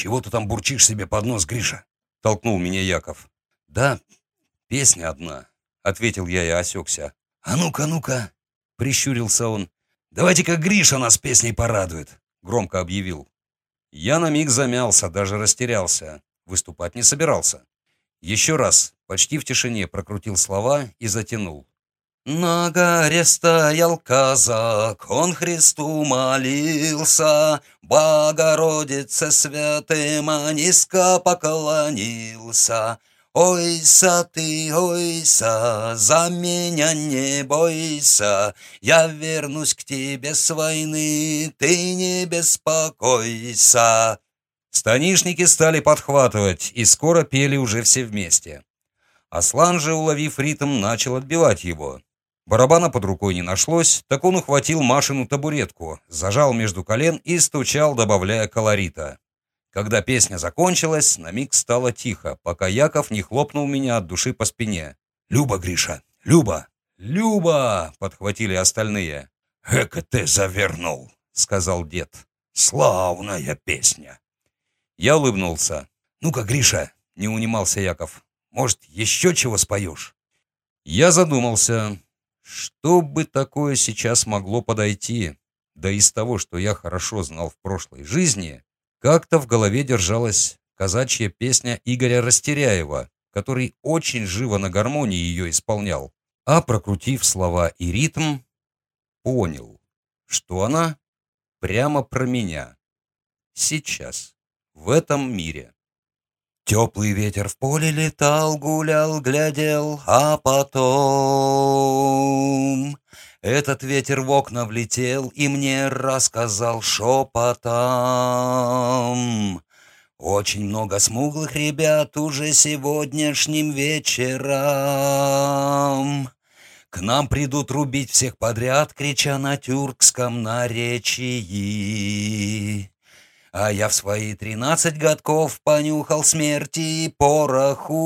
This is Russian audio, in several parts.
чего ты там бурчишь себе под нос, Гриша?» — толкнул меня Яков. «Да, песня одна», — ответил я и осекся. «А ну-ка, ну-ка!» — прищурился он. «Давайте-ка Гриша нас песней порадует», — громко объявил. Я на миг замялся, даже растерялся. Выступать не собирался. Еще раз, почти в тишине, прокрутил слова и затянул. На горе стоял казак, он Христу молился, Богородице святым низко поклонился. Ойся ты, ойся, за меня не бойся, Я вернусь к тебе с войны, ты не беспокойся. Станишники стали подхватывать, и скоро пели уже все вместе. Аслан же, уловив ритм, начал отбивать его. Барабана под рукой не нашлось, так он ухватил Машину табуретку, зажал между колен и стучал, добавляя колорита. Когда песня закончилась, на миг стало тихо, пока Яков не хлопнул меня от души по спине. «Люба, Гриша! Люба! Люба!» — подхватили остальные. «Эка ты завернул!» — сказал дед. «Славная песня!» Я улыбнулся. «Ну-ка, Гриша!» — не унимался Яков. «Может, еще чего споешь?» Я задумался. Что бы такое сейчас могло подойти? Да из того, что я хорошо знал в прошлой жизни, как-то в голове держалась казачья песня Игоря Растеряева, который очень живо на гармонии ее исполнял, а прокрутив слова и ритм, понял, что она прямо про меня. Сейчас, в этом мире. Теплый ветер в поле летал, гулял, глядел, а потом... Этот ветер в окна влетел и мне рассказал шепотом. Очень много смуглых ребят уже сегодняшним вечером. К нам придут рубить всех подряд, крича на тюркском наречии. А я в свои тринадцать годков понюхал смерти и пороху.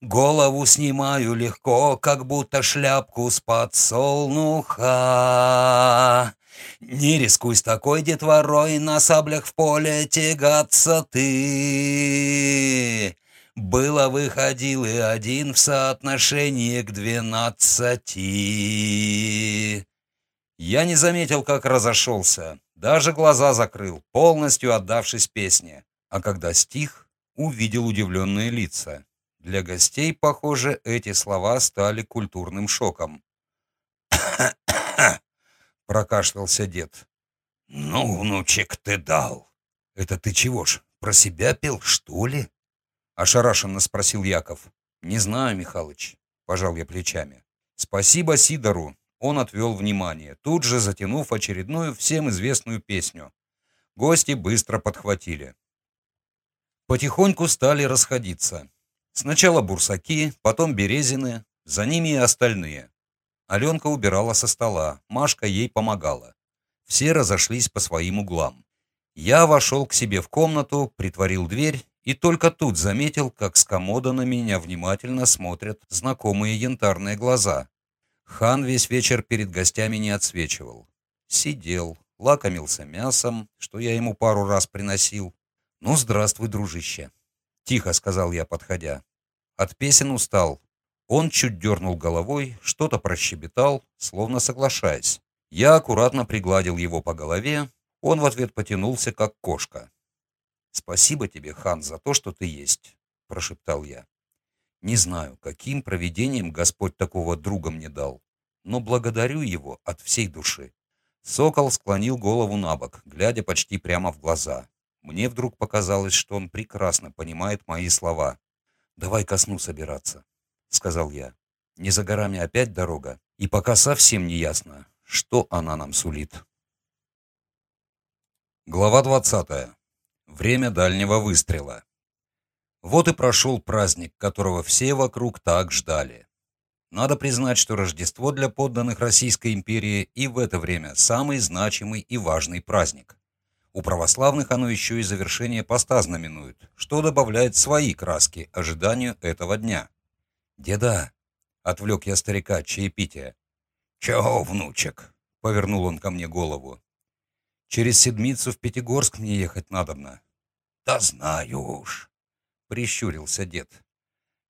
Голову снимаю легко, как будто шляпку с подсолнуха. Не рискуй с такой детворой на саблях в поле тягаться ты. Было выходил и один в соотношении к двенадцати. Я не заметил, как разошелся. Даже глаза закрыл, полностью отдавшись песне. А когда стих, увидел удивленные лица. Для гостей, похоже, эти слова стали культурным шоком. прокашлялся дед. «Ну, внучек, ты дал. Это ты чего ж, про себя пел, что ли?» Ошарашенно спросил Яков. «Не знаю, Михалыч», — пожал я плечами. «Спасибо Сидору, он отвел внимание, тут же затянув очередную всем известную песню. Гости быстро подхватили. Потихоньку стали расходиться. Сначала бурсаки, потом березины, за ними и остальные. Аленка убирала со стола, Машка ей помогала. Все разошлись по своим углам. Я вошел к себе в комнату, притворил дверь и только тут заметил, как с комода на меня внимательно смотрят знакомые янтарные глаза. Хан весь вечер перед гостями не отсвечивал. Сидел, лакомился мясом, что я ему пару раз приносил. «Ну, здравствуй, дружище!» — тихо сказал я, подходя. От песен устал. Он чуть дернул головой, что-то прощебетал, словно соглашаясь. Я аккуратно пригладил его по голове, он в ответ потянулся, как кошка. «Спасибо тебе, хан, за то, что ты есть», — прошептал я. Не знаю, каким провидением Господь такого друга мне дал, но благодарю его от всей души. Сокол склонил голову на бок, глядя почти прямо в глаза. Мне вдруг показалось, что он прекрасно понимает мои слова. «Давай ко сну собираться», — сказал я. «Не за горами опять дорога, и пока совсем не ясно, что она нам сулит». Глава двадцатая. Время дальнего выстрела. Вот и прошел праздник, которого все вокруг так ждали. Надо признать, что Рождество для подданных Российской империи и в это время самый значимый и важный праздник. У православных оно еще и завершение поста знаменует, что добавляет свои краски ожиданию этого дня. «Деда!» — отвлек я старика от чаепития. «Чего, внучек?» — повернул он ко мне голову. Через седмицу в Пятигорск мне ехать надобно. Да знаю уж, прищурился дед.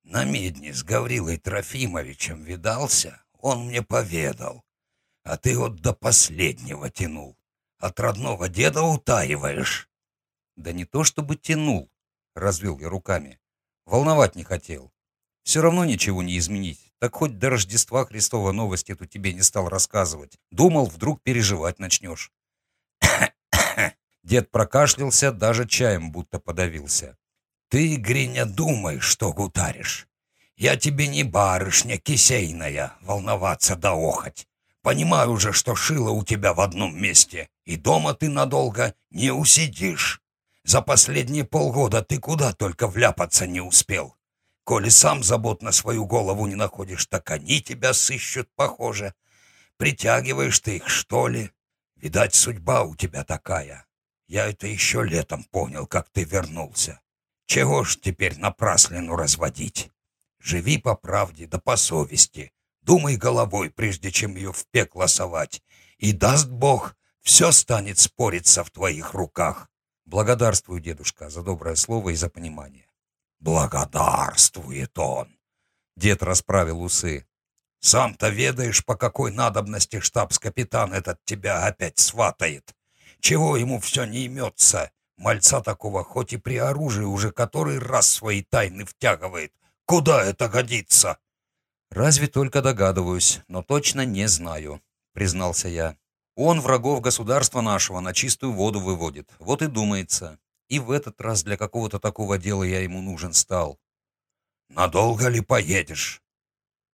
На медне с Гаврилой Трофимовичем видался, он мне поведал. А ты вот до последнего тянул. От родного деда утаиваешь. Да не то чтобы тянул, развел я руками. Волновать не хотел. Все равно ничего не изменить. Так хоть до Рождества Христова новость эту тебе не стал рассказывать. Думал, вдруг переживать начнешь. Дед прокашлялся, даже чаем будто подавился. «Ты, Гриня, думай, что гутаришь. Я тебе не барышня кисейная, волноваться да охоть. Понимаю уже, что шило у тебя в одном месте, и дома ты надолго не усидишь. За последние полгода ты куда только вляпаться не успел. Коли сам забот на свою голову не находишь, так они тебя сыщут, похоже. Притягиваешь ты их, что ли? Видать, судьба у тебя такая. Я это еще летом понял, как ты вернулся. Чего ж теперь напраслину разводить? Живи по правде да по совести. Думай головой, прежде чем ее в пекло совать. И даст Бог, все станет спориться в твоих руках. Благодарствую, дедушка, за доброе слово и за понимание. Благодарствует он. Дед расправил усы. Сам-то ведаешь, по какой надобности штабс-капитан этот тебя опять сватает. Чего ему все не имется? Мальца такого, хоть и при оружии, уже который раз свои тайны втягивает. Куда это годится? Разве только догадываюсь, но точно не знаю, признался я. Он врагов государства нашего на чистую воду выводит. Вот и думается. И в этот раз для какого-то такого дела я ему нужен стал. Надолго ли поедешь?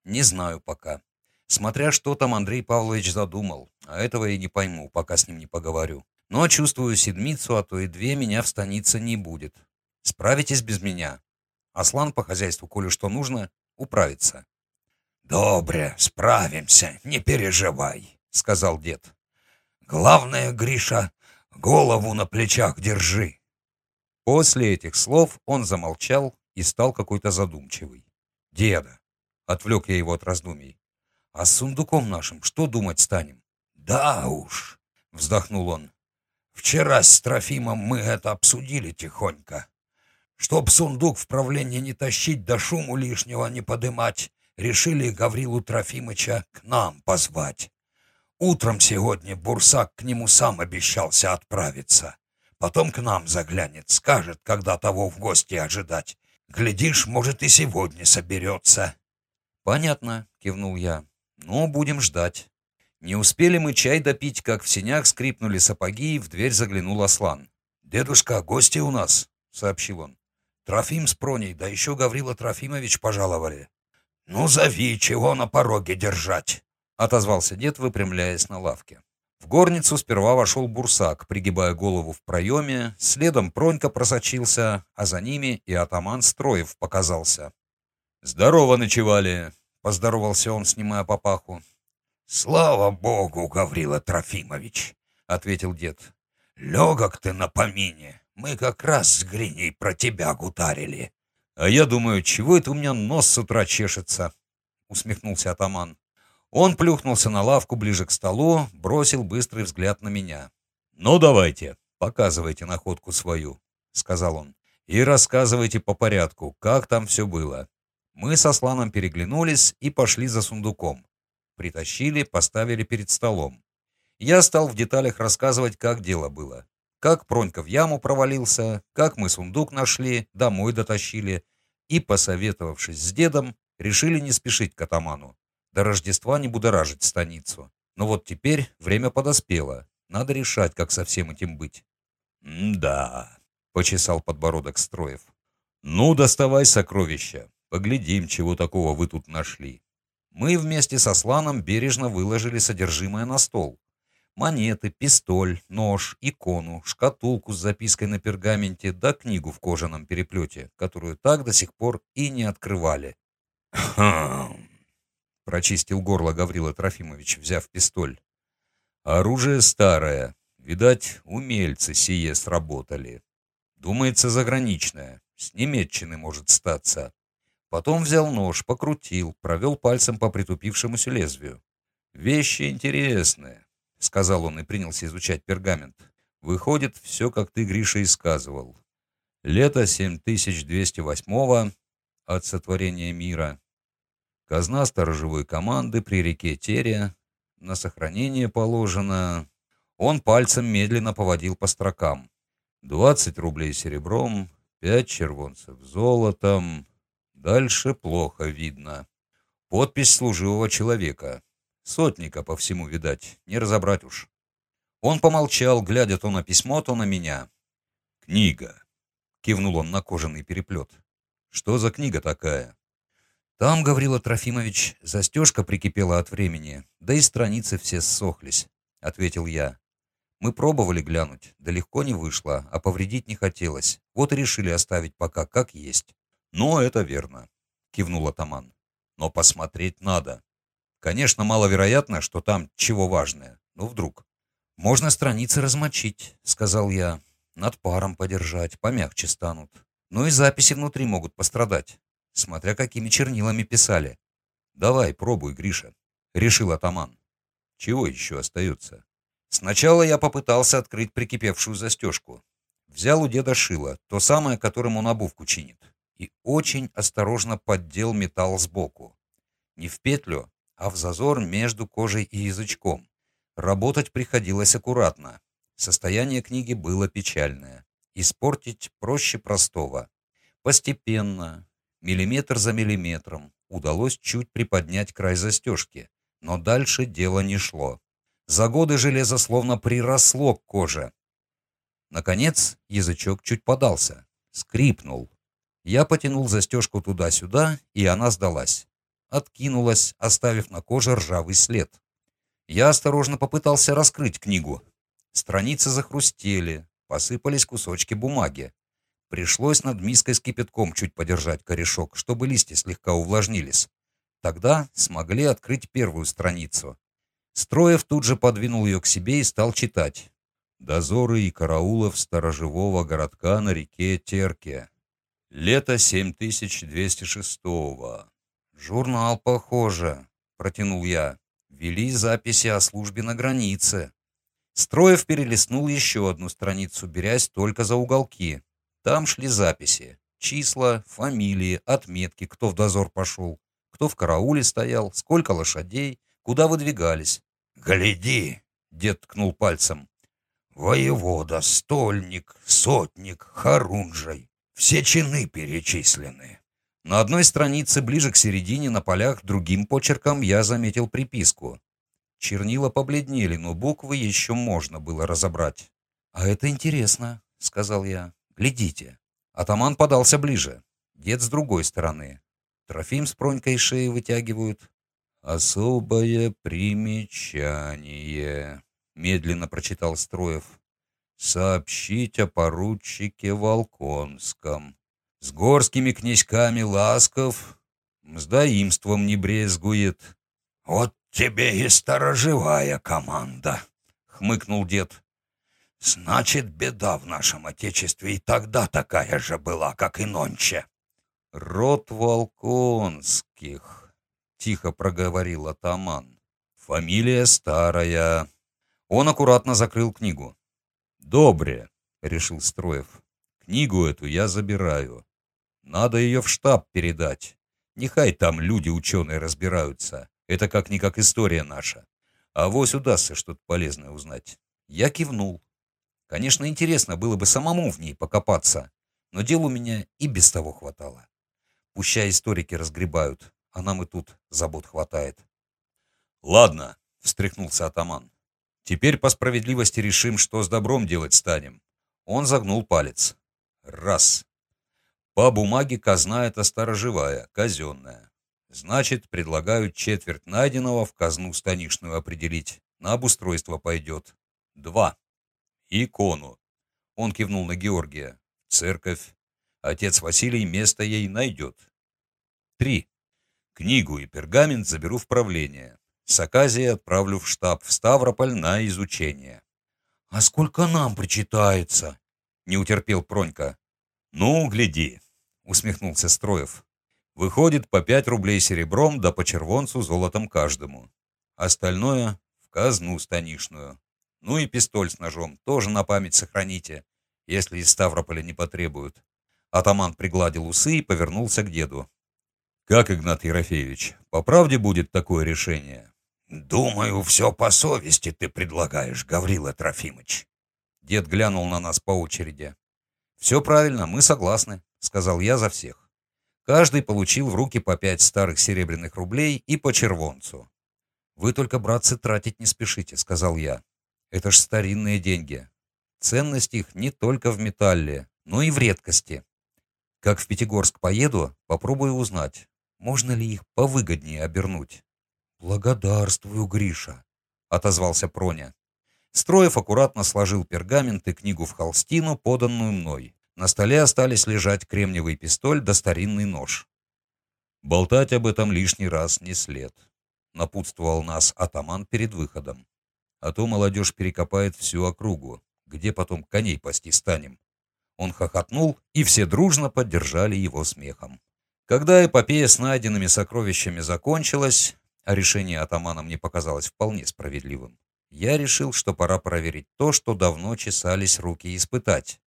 Не знаю пока. Смотря что там Андрей Павлович задумал. А этого я не пойму, пока с ним не поговорю. Но чувствую седмицу, а то и две меня в станице не будет. Справитесь без меня. Аслан по хозяйству, коли что нужно, управится. «Добре, справимся, не переживай», — сказал дед. «Главное, Гриша, голову на плечах держи». После этих слов он замолчал и стал какой-то задумчивый. «Деда!» — отвлек я его от раздумий. «А с сундуком нашим что думать станем?» «Да уж!» — вздохнул он. Вчера с Трофимом мы это обсудили тихонько. Чтоб сундук в правление не тащить, да шуму лишнего не подымать, решили Гаврилу Трофимыча к нам позвать. Утром сегодня Бурсак к нему сам обещался отправиться. Потом к нам заглянет, скажет, когда того в гости ожидать. Глядишь, может, и сегодня соберется. — Понятно, — кивнул я. — Ну, будем ждать. Не успели мы чай допить, как в сенях скрипнули сапоги, и в дверь заглянул Аслан. «Дедушка, гости у нас», — сообщил он. «Трофим с Проней, да еще Гаврила Трофимович пожаловали». «Ну, зови, чего на пороге держать», — отозвался дед, выпрямляясь на лавке. В горницу сперва вошел бурсак, пригибая голову в проеме, следом Пронька просочился, а за ними и атаман Строев показался. «Здорово ночевали!» — поздоровался он, снимая папаху. «Слава Богу, Гаврила Трофимович!» — ответил дед. «Легок ты на помине. Мы как раз с Гриней про тебя гутарили». «А я думаю, чего это у меня нос с утра чешется?» — усмехнулся атаман. Он плюхнулся на лавку ближе к столу, бросил быстрый взгляд на меня. «Ну, давайте, показывайте находку свою», — сказал он. «И рассказывайте по порядку, как там все было». Мы со Сланом переглянулись и пошли за сундуком. Притащили, поставили перед столом. Я стал в деталях рассказывать, как дело было. Как Пронька в яму провалился, как мы сундук нашли, домой дотащили. И, посоветовавшись с дедом, решили не спешить к атаману. До Рождества не будоражить станицу. Но вот теперь время подоспело. Надо решать, как со всем этим быть. «Да», — почесал подбородок Строев. «Ну, доставай сокровища. Поглядим, чего такого вы тут нашли». Мы вместе со Сланом бережно выложили содержимое на стол. Монеты, пистоль, нож, икону, шкатулку с запиской на пергаменте да книгу в кожаном переплете, которую так до сих пор и не открывали. «Хм...» — прочистил горло Гаврила Трофимович, взяв пистоль. «Оружие старое. Видать, умельцы сие сработали. Думается, заграничное. С немецчины может статься. Потом взял нож, покрутил, провел пальцем по притупившемуся лезвию. «Вещи интересные», — сказал он и принялся изучать пергамент. Выходит, все, как ты, Гриша, и сказывал. Лето 7208 от сотворения мира. Казна сторожевой команды при реке Терия. На сохранение положено... Он пальцем медленно поводил по строкам. 20 рублей серебром, 5 червонцев золотом. Дальше плохо видно. Подпись служивого человека. Сотника по всему, видать, не разобрать уж. Он помолчал, глядя то на письмо, то на меня. «Книга», — кивнул он на кожаный переплет. «Что за книга такая?» «Там, Гаврила Трофимович, застежка прикипела от времени, да и страницы все ссохлись», — ответил я. «Мы пробовали глянуть, да легко не вышло, а повредить не хотелось. Вот и решили оставить пока как есть». «Ну, это верно», — кивнул атаман. «Но посмотреть надо. Конечно, маловероятно, что там чего важное, но вдруг». «Можно страницы размочить», — сказал я. «Над паром подержать, помягче станут. Но и записи внутри могут пострадать, смотря какими чернилами писали». «Давай, пробуй, Гриша», — решил атаман. «Чего еще остается?» Сначала я попытался открыть прикипевшую застежку. Взял у деда шило, то самое, которым он обувку чинит, и очень осторожно поддел металл сбоку. Не в петлю, а в зазор между кожей и язычком. Работать приходилось аккуратно. Состояние книги было печальное. Испортить проще простого. Постепенно, миллиметр за миллиметром, удалось чуть приподнять край застежки, но дальше дело не шло. За годы железо словно приросло к коже. Наконец язычок чуть подался, скрипнул. Я потянул застежку туда-сюда, и она сдалась. Откинулась, оставив на коже ржавый след. Я осторожно попытался раскрыть книгу. Страницы захрустели, посыпались кусочки бумаги. Пришлось над миской с кипятком чуть подержать корешок, чтобы листья слегка увлажнились. Тогда смогли открыть первую страницу. Строев тут же подвинул ее к себе и стал читать. «Дозоры и караулов сторожевого городка на реке Терке. Лето 7206-го». «Журнал, похоже», — протянул я вели записи о службе на границе. Строев перелистнул еще одну страницу, берясь только за уголки. Там шли записи. Числа, фамилии, отметки, кто в дозор пошел, кто в карауле стоял, сколько лошадей, куда выдвигались. «Гляди!» — дед ткнул пальцем. «Воевода, стольник, сотник, хорунжий. Все чины перечислены. На одной странице, ближе к середине, на полях, другим почерком я заметил приписку. Чернила побледнели, но буквы еще можно было разобрать. «А это интересно», — сказал я. «Глядите». Атаман подался ближе. Дед с другой стороны. Трофим с Пронькой шеи вытягивают. «Особое примечание», — медленно прочитал Строев. «Сообщить о поручике Волконском. С горскими князьками ласков, с доимством не брезгует. «Вот тебе и сторожевая команда», — хмыкнул дед. «Значит, беда в нашем отечестве и тогда такая же была, как и нонче». «Род Волконских», — тихо проговорил атаман. «Фамилия старая». Он аккуратно закрыл книгу. «Добре», — решил Строев. «Книгу эту я забираю. Надо ее в штаб передать. Нехай там люди-ученые разбираются. Это как-никак история наша. А вось удастся что-то полезное узнать. Я кивнул. Конечно, интересно было бы самому в ней покопаться, но дел у меня и без того хватало. Пущай историки разгребают, а нам и тут забот хватает. «Ладно», — встряхнулся атаман. «Теперь по справедливости решим, что с добром делать станем». Он загнул палец. «Раз. По бумаге казна эта сторожевая, казенная. Значит, предлагают четверть найденного в казну станишную определить. На обустройство пойдет. Два. Икону. Он кивнул на Георгия. Церковь. Отец Василий место ей найдет. Три. Книгу и пергамент заберу в правление. С Аказией отправлю в штаб в Ставрополь на изучение. — А сколько нам причитается? — не утерпел Пронька. — Ну, гляди усмехнулся Строев. Выходит по пять рублей серебром да по червонцу золотом каждому. Остальное в казну станишную. Ну и пистоль с ножом тоже на память сохраните, если из Ставрополя не потребуют. Атаман пригладил усы и повернулся к деду. «Как, Игнат Ерофеевич, по правде будет такое решение?» «Думаю, все по совести ты предлагаешь, Гаврила Трофимыч». Дед глянул на нас по очереди. «Все правильно, мы согласны», — сказал я за всех. Каждый получил в руки по пять старых серебряных рублей и по червонцу. «Вы только, братцы, тратить не спешите», — сказал я. «Это ж старинные деньги. Ценность их не только в металле, но и в редкости. Как в Пятигорск поеду, попробую узнать, можно ли их повыгоднее обернуть». «Благодарствую, Гриша», — отозвался Проня. Строев аккуратно сложил пергамент и книгу в холстину, поданную мной. На столе остались лежать кремниевый пистоль да старинный нож. Болтать об этом лишний раз не след. Напутствовал нас атаман перед выходом. А то молодежь перекопает всю округу, где потом коней пасти станем. Он хохотнул, и все дружно поддержали его смехом. Когда эпопея с найденными сокровищами закончилась, а решение атамана мне показалось вполне справедливым, я решил, что пора проверить то, что давно чесались руки испытать.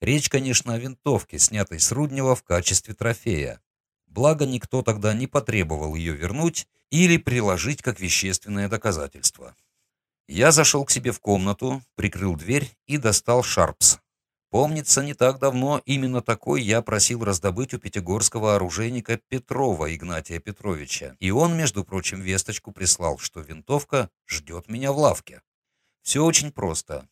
Речь, конечно, о винтовке, снятой с Руднева в качестве трофея. Благо, никто тогда не потребовал ее вернуть или приложить как вещественное доказательство. Я зашел к себе в комнату, прикрыл дверь и достал шарпс. Помнится, не так давно именно такой я просил раздобыть у пятигорского оружейника Петрова Игнатия Петровича. И он, между прочим, весточку прислал, что винтовка ждет меня в лавке. Все очень просто.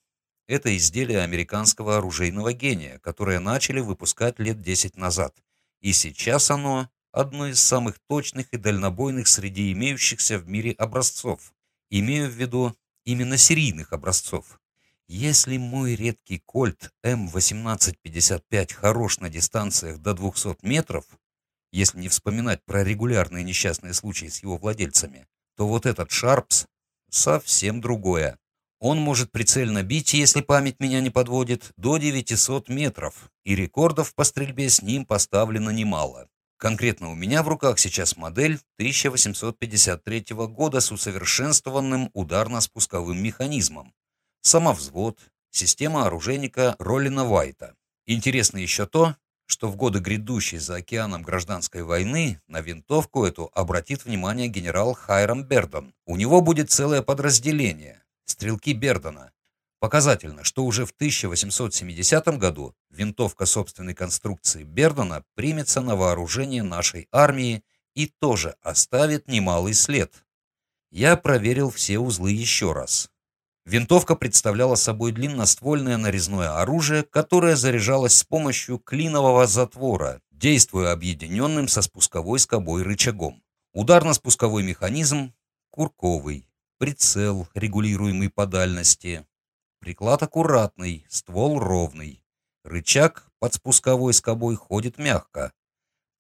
Это изделие американского оружейного гения, которое начали выпускать лет 10 назад. И сейчас оно одно из самых точных и дальнобойных среди имеющихся в мире образцов. Имею в виду именно серийных образцов. Если мой редкий кольт М1855 хорош на дистанциях до 200 метров, если не вспоминать про регулярные несчастные случаи с его владельцами, то вот этот Шарпс совсем другое. Он может прицельно бить, если память меня не подводит, до 900 метров, и рекордов по стрельбе с ним поставлено немало. Конкретно у меня в руках сейчас модель 1853 года с усовершенствованным ударно-спусковым механизмом. Самовзвод, система оружейника Роллина Вайта. Интересно еще то, что в годы грядущей за океаном гражданской войны на винтовку эту обратит внимание генерал Хайрам Бердон. У него будет целое подразделение стрелки Бердона. Показательно, что уже в 1870 году винтовка собственной конструкции Бердона примется на вооружение нашей армии и тоже оставит немалый след. Я проверил все узлы еще раз. Винтовка представляла собой длинноствольное нарезное оружие, которое заряжалось с помощью клинового затвора, действуя объединенным со спусковой скобой рычагом. Ударно-спусковой механизм курковый, прицел, регулируемый по дальности, приклад аккуратный, ствол ровный, рычаг под спусковой скобой ходит мягко,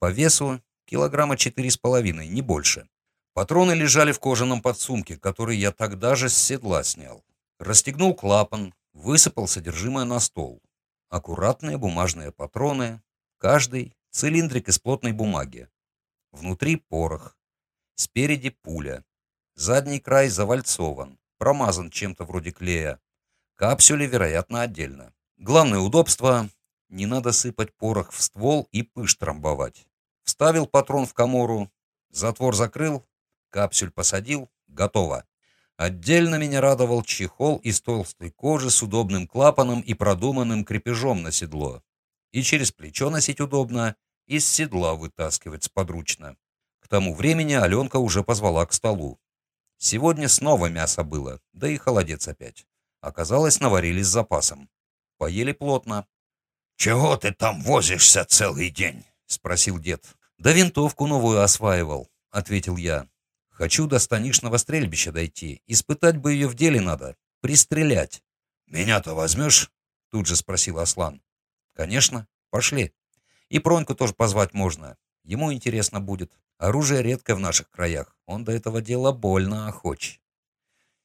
по весу килограмма четыре с половиной, не больше. Патроны лежали в кожаном подсумке, который я тогда же с седла снял. Расстегнул клапан, высыпал содержимое на стол. Аккуратные бумажные патроны, каждый цилиндрик из плотной бумаги. Внутри порох, спереди пуля, Задний край завальцован, промазан чем-то вроде клея. Капсюли, вероятно, отдельно. Главное удобство – не надо сыпать порох в ствол и пыш трамбовать. Вставил патрон в комору, затвор закрыл, капсюль посадил, готово. Отдельно меня радовал чехол из толстой кожи с удобным клапаном и продуманным крепежом на седло. И через плечо носить удобно, из седла вытаскивать сподручно. К тому времени Аленка уже позвала к столу. Сегодня снова мясо было, да и холодец опять. Оказалось, наварили с запасом. Поели плотно. «Чего ты там возишься целый день?» — спросил дед. «Да винтовку новую осваивал», — ответил я. «Хочу до станичного стрельбища дойти. Испытать бы ее в деле надо. Пристрелять». «Меня-то возьмешь?» — тут же спросил Аслан. «Конечно. Пошли. И Проньку тоже позвать можно. Ему интересно будет. Оружие редко в наших краях. Он до этого дела больно охоч.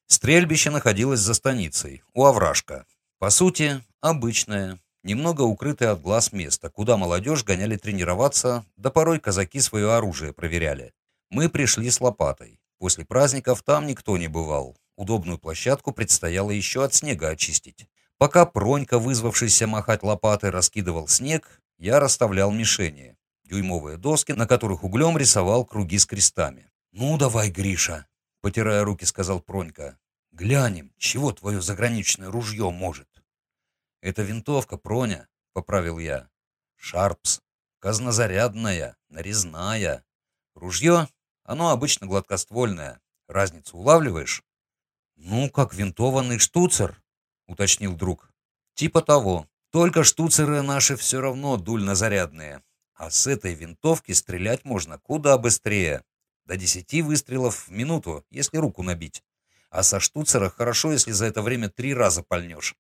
Стрельбище находилось за станицей, у овражка. По сути, обычное, немного укрытое от глаз место, куда молодежь гоняли тренироваться, да порой казаки свое оружие проверяли. Мы пришли с лопатой. После праздников там никто не бывал. Удобную площадку предстояло еще от снега очистить. Пока Пронька, вызвавшийся махать лопатой, раскидывал снег, я расставлял мишени, дюймовые доски, на которых углем рисовал круги с крестами. «Ну, давай, Гриша», — потирая руки, сказал Пронька. «Глянем, чего твое заграничное ружье может». «Это винтовка, Проня», — поправил я. «Шарпс. Казнозарядная, нарезная. Ружье, оно обычно гладкоствольное. Разницу улавливаешь?» «Ну, как винтованный штуцер», — уточнил друг. «Типа того. Только штуцеры наши все равно дульнозарядные. А с этой винтовки стрелять можно куда быстрее. До десяти выстрелов в минуту, если руку набить. А со штуцера хорошо, если за это время три раза пальнешь.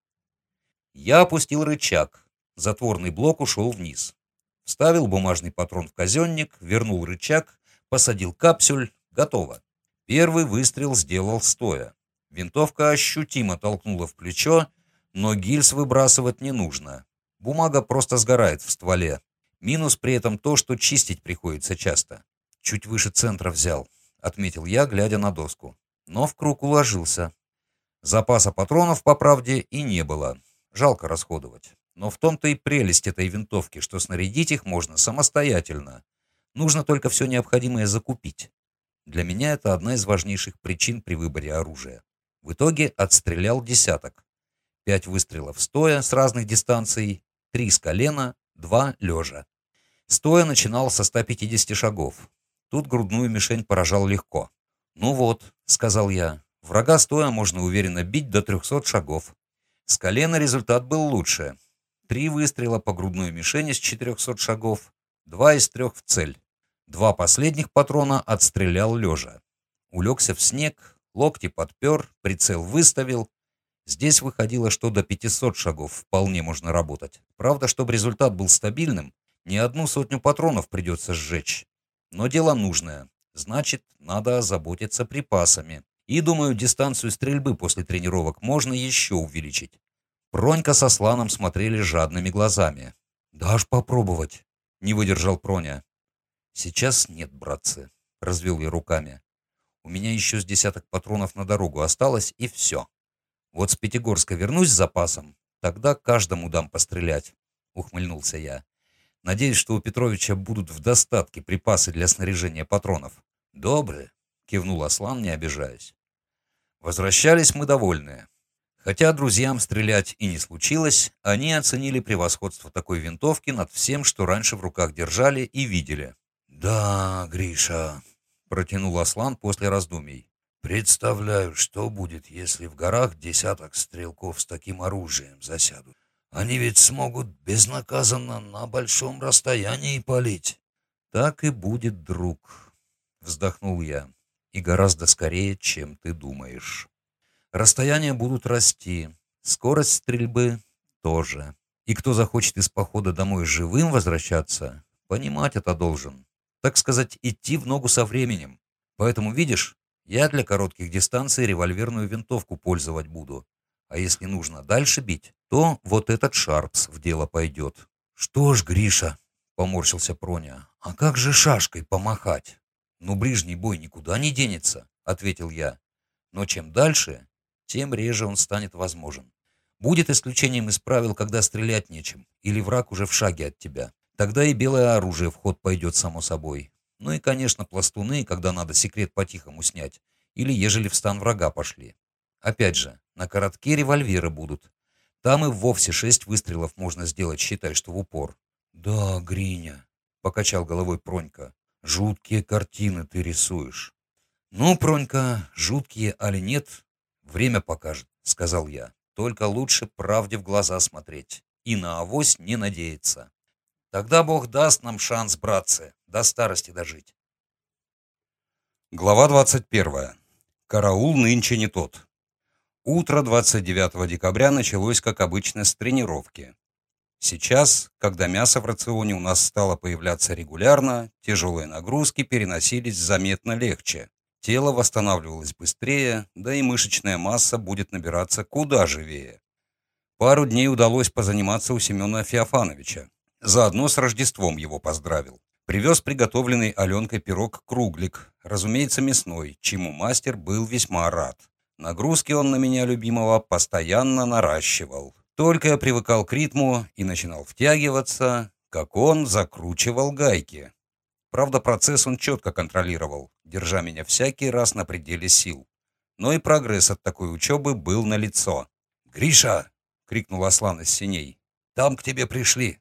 Я опустил рычаг. Затворный блок ушел вниз. Вставил бумажный патрон в казенник, вернул рычаг, посадил капсюль. Готово. Первый выстрел сделал стоя. Винтовка ощутимо толкнула в плечо, но гильз выбрасывать не нужно. Бумага просто сгорает в стволе. Минус при этом то, что чистить приходится часто. Чуть выше центра взял, отметил я, глядя на доску. Но в круг уложился. Запаса патронов, по правде, и не было. Жалко расходовать. Но в том-то и прелесть этой винтовки, что снарядить их можно самостоятельно. Нужно только все необходимое закупить. Для меня это одна из важнейших причин при выборе оружия. В итоге отстрелял десяток. Пять выстрелов стоя с разных дистанций, три с колена, два лежа. Стоя начинал со 150 шагов. Тут грудную мишень поражал легко. «Ну вот», — сказал я, — «врага стоя можно уверенно бить до 300 шагов». С колена результат был лучше. Три выстрела по грудной мишени с 400 шагов, два из трех в цель. Два последних патрона отстрелял лежа. Улегся в снег, локти подпер, прицел выставил. Здесь выходило, что до 500 шагов вполне можно работать. Правда, чтобы результат был стабильным, не одну сотню патронов придется сжечь. Но дело нужное. Значит, надо озаботиться припасами. И, думаю, дистанцию стрельбы после тренировок можно еще увеличить. Пронька со Сланом смотрели жадными глазами. «Дашь попробовать?» — не выдержал Проня. «Сейчас нет, братцы», — развел я руками. У меня еще с десяток патронов на дорогу осталось, и все. Вот с Пятигорска вернусь с запасом, тогда каждому дам пострелять, — ухмыльнулся я. Надеюсь, что у Петровича будут в достатке припасы для снаряжения патронов. Добрые, — кивнул Аслан, не обижаясь. Возвращались мы довольные. Хотя друзьям стрелять и не случилось, они оценили превосходство такой винтовки над всем, что раньше в руках держали и видели. «Да, Гриша», протянул Аслан после раздумий. Представляю, что будет, если в горах десяток стрелков с таким оружием засядут. Они ведь смогут безнаказанно на большом расстоянии палить. Так и будет, друг, вздохнул я. И гораздо скорее, чем ты думаешь. Расстояния будут расти, скорость стрельбы тоже. И кто захочет из похода домой живым возвращаться, понимать это должен так сказать, идти в ногу со временем. Поэтому, видишь, я для коротких дистанций револьверную винтовку пользовать буду. А если нужно дальше бить, то вот этот Шарпс в дело пойдет. Что ж, Гриша, поморщился Проня, а как же шашкой помахать? Ну, ближний бой никуда не денется, ответил я. Но чем дальше, тем реже он станет возможен. Будет исключением из правил, когда стрелять нечем, или враг уже в шаге от тебя. Тогда и белое оружие в ход пойдет само собой. Ну и, конечно, пластуны, когда надо секрет по-тихому снять. Или ежели в стан врага пошли. Опять же, на коротке револьверы будут. Там и вовсе шесть выстрелов можно сделать, считай, что в упор. «Да, Гриня», — покачал головой Пронька, — «жуткие картины ты рисуешь». «Ну, Пронька, жуткие али нет, время покажет», — сказал я. «Только лучше правде в глаза смотреть и на авось не надеяться». Тогда Бог даст нам шанс, братцы, до старости дожить. Глава 21. Караул нынче не тот. Утро 29 декабря началось, как обычно, с тренировки. Сейчас, когда мясо в рационе у нас стало появляться регулярно, тяжелые нагрузки переносились заметно легче. Тело восстанавливалось быстрее, да и мышечная масса будет набираться куда живее. Пару дней удалось позаниматься у Семена Феофановича. Заодно с Рождеством его поздравил. Привез приготовленный Аленкой пирог круглик, разумеется, мясной, чему мастер был весьма рад. Нагрузки он на меня, любимого, постоянно наращивал. Только я привыкал к ритму и начинал втягиваться, как он закручивал гайки. Правда, процесс он четко контролировал, держа меня всякий раз на пределе сил. Но и прогресс от такой учебы был налицо. «Гриша!» — крикнул Аслан из синей. «Там к тебе пришли!»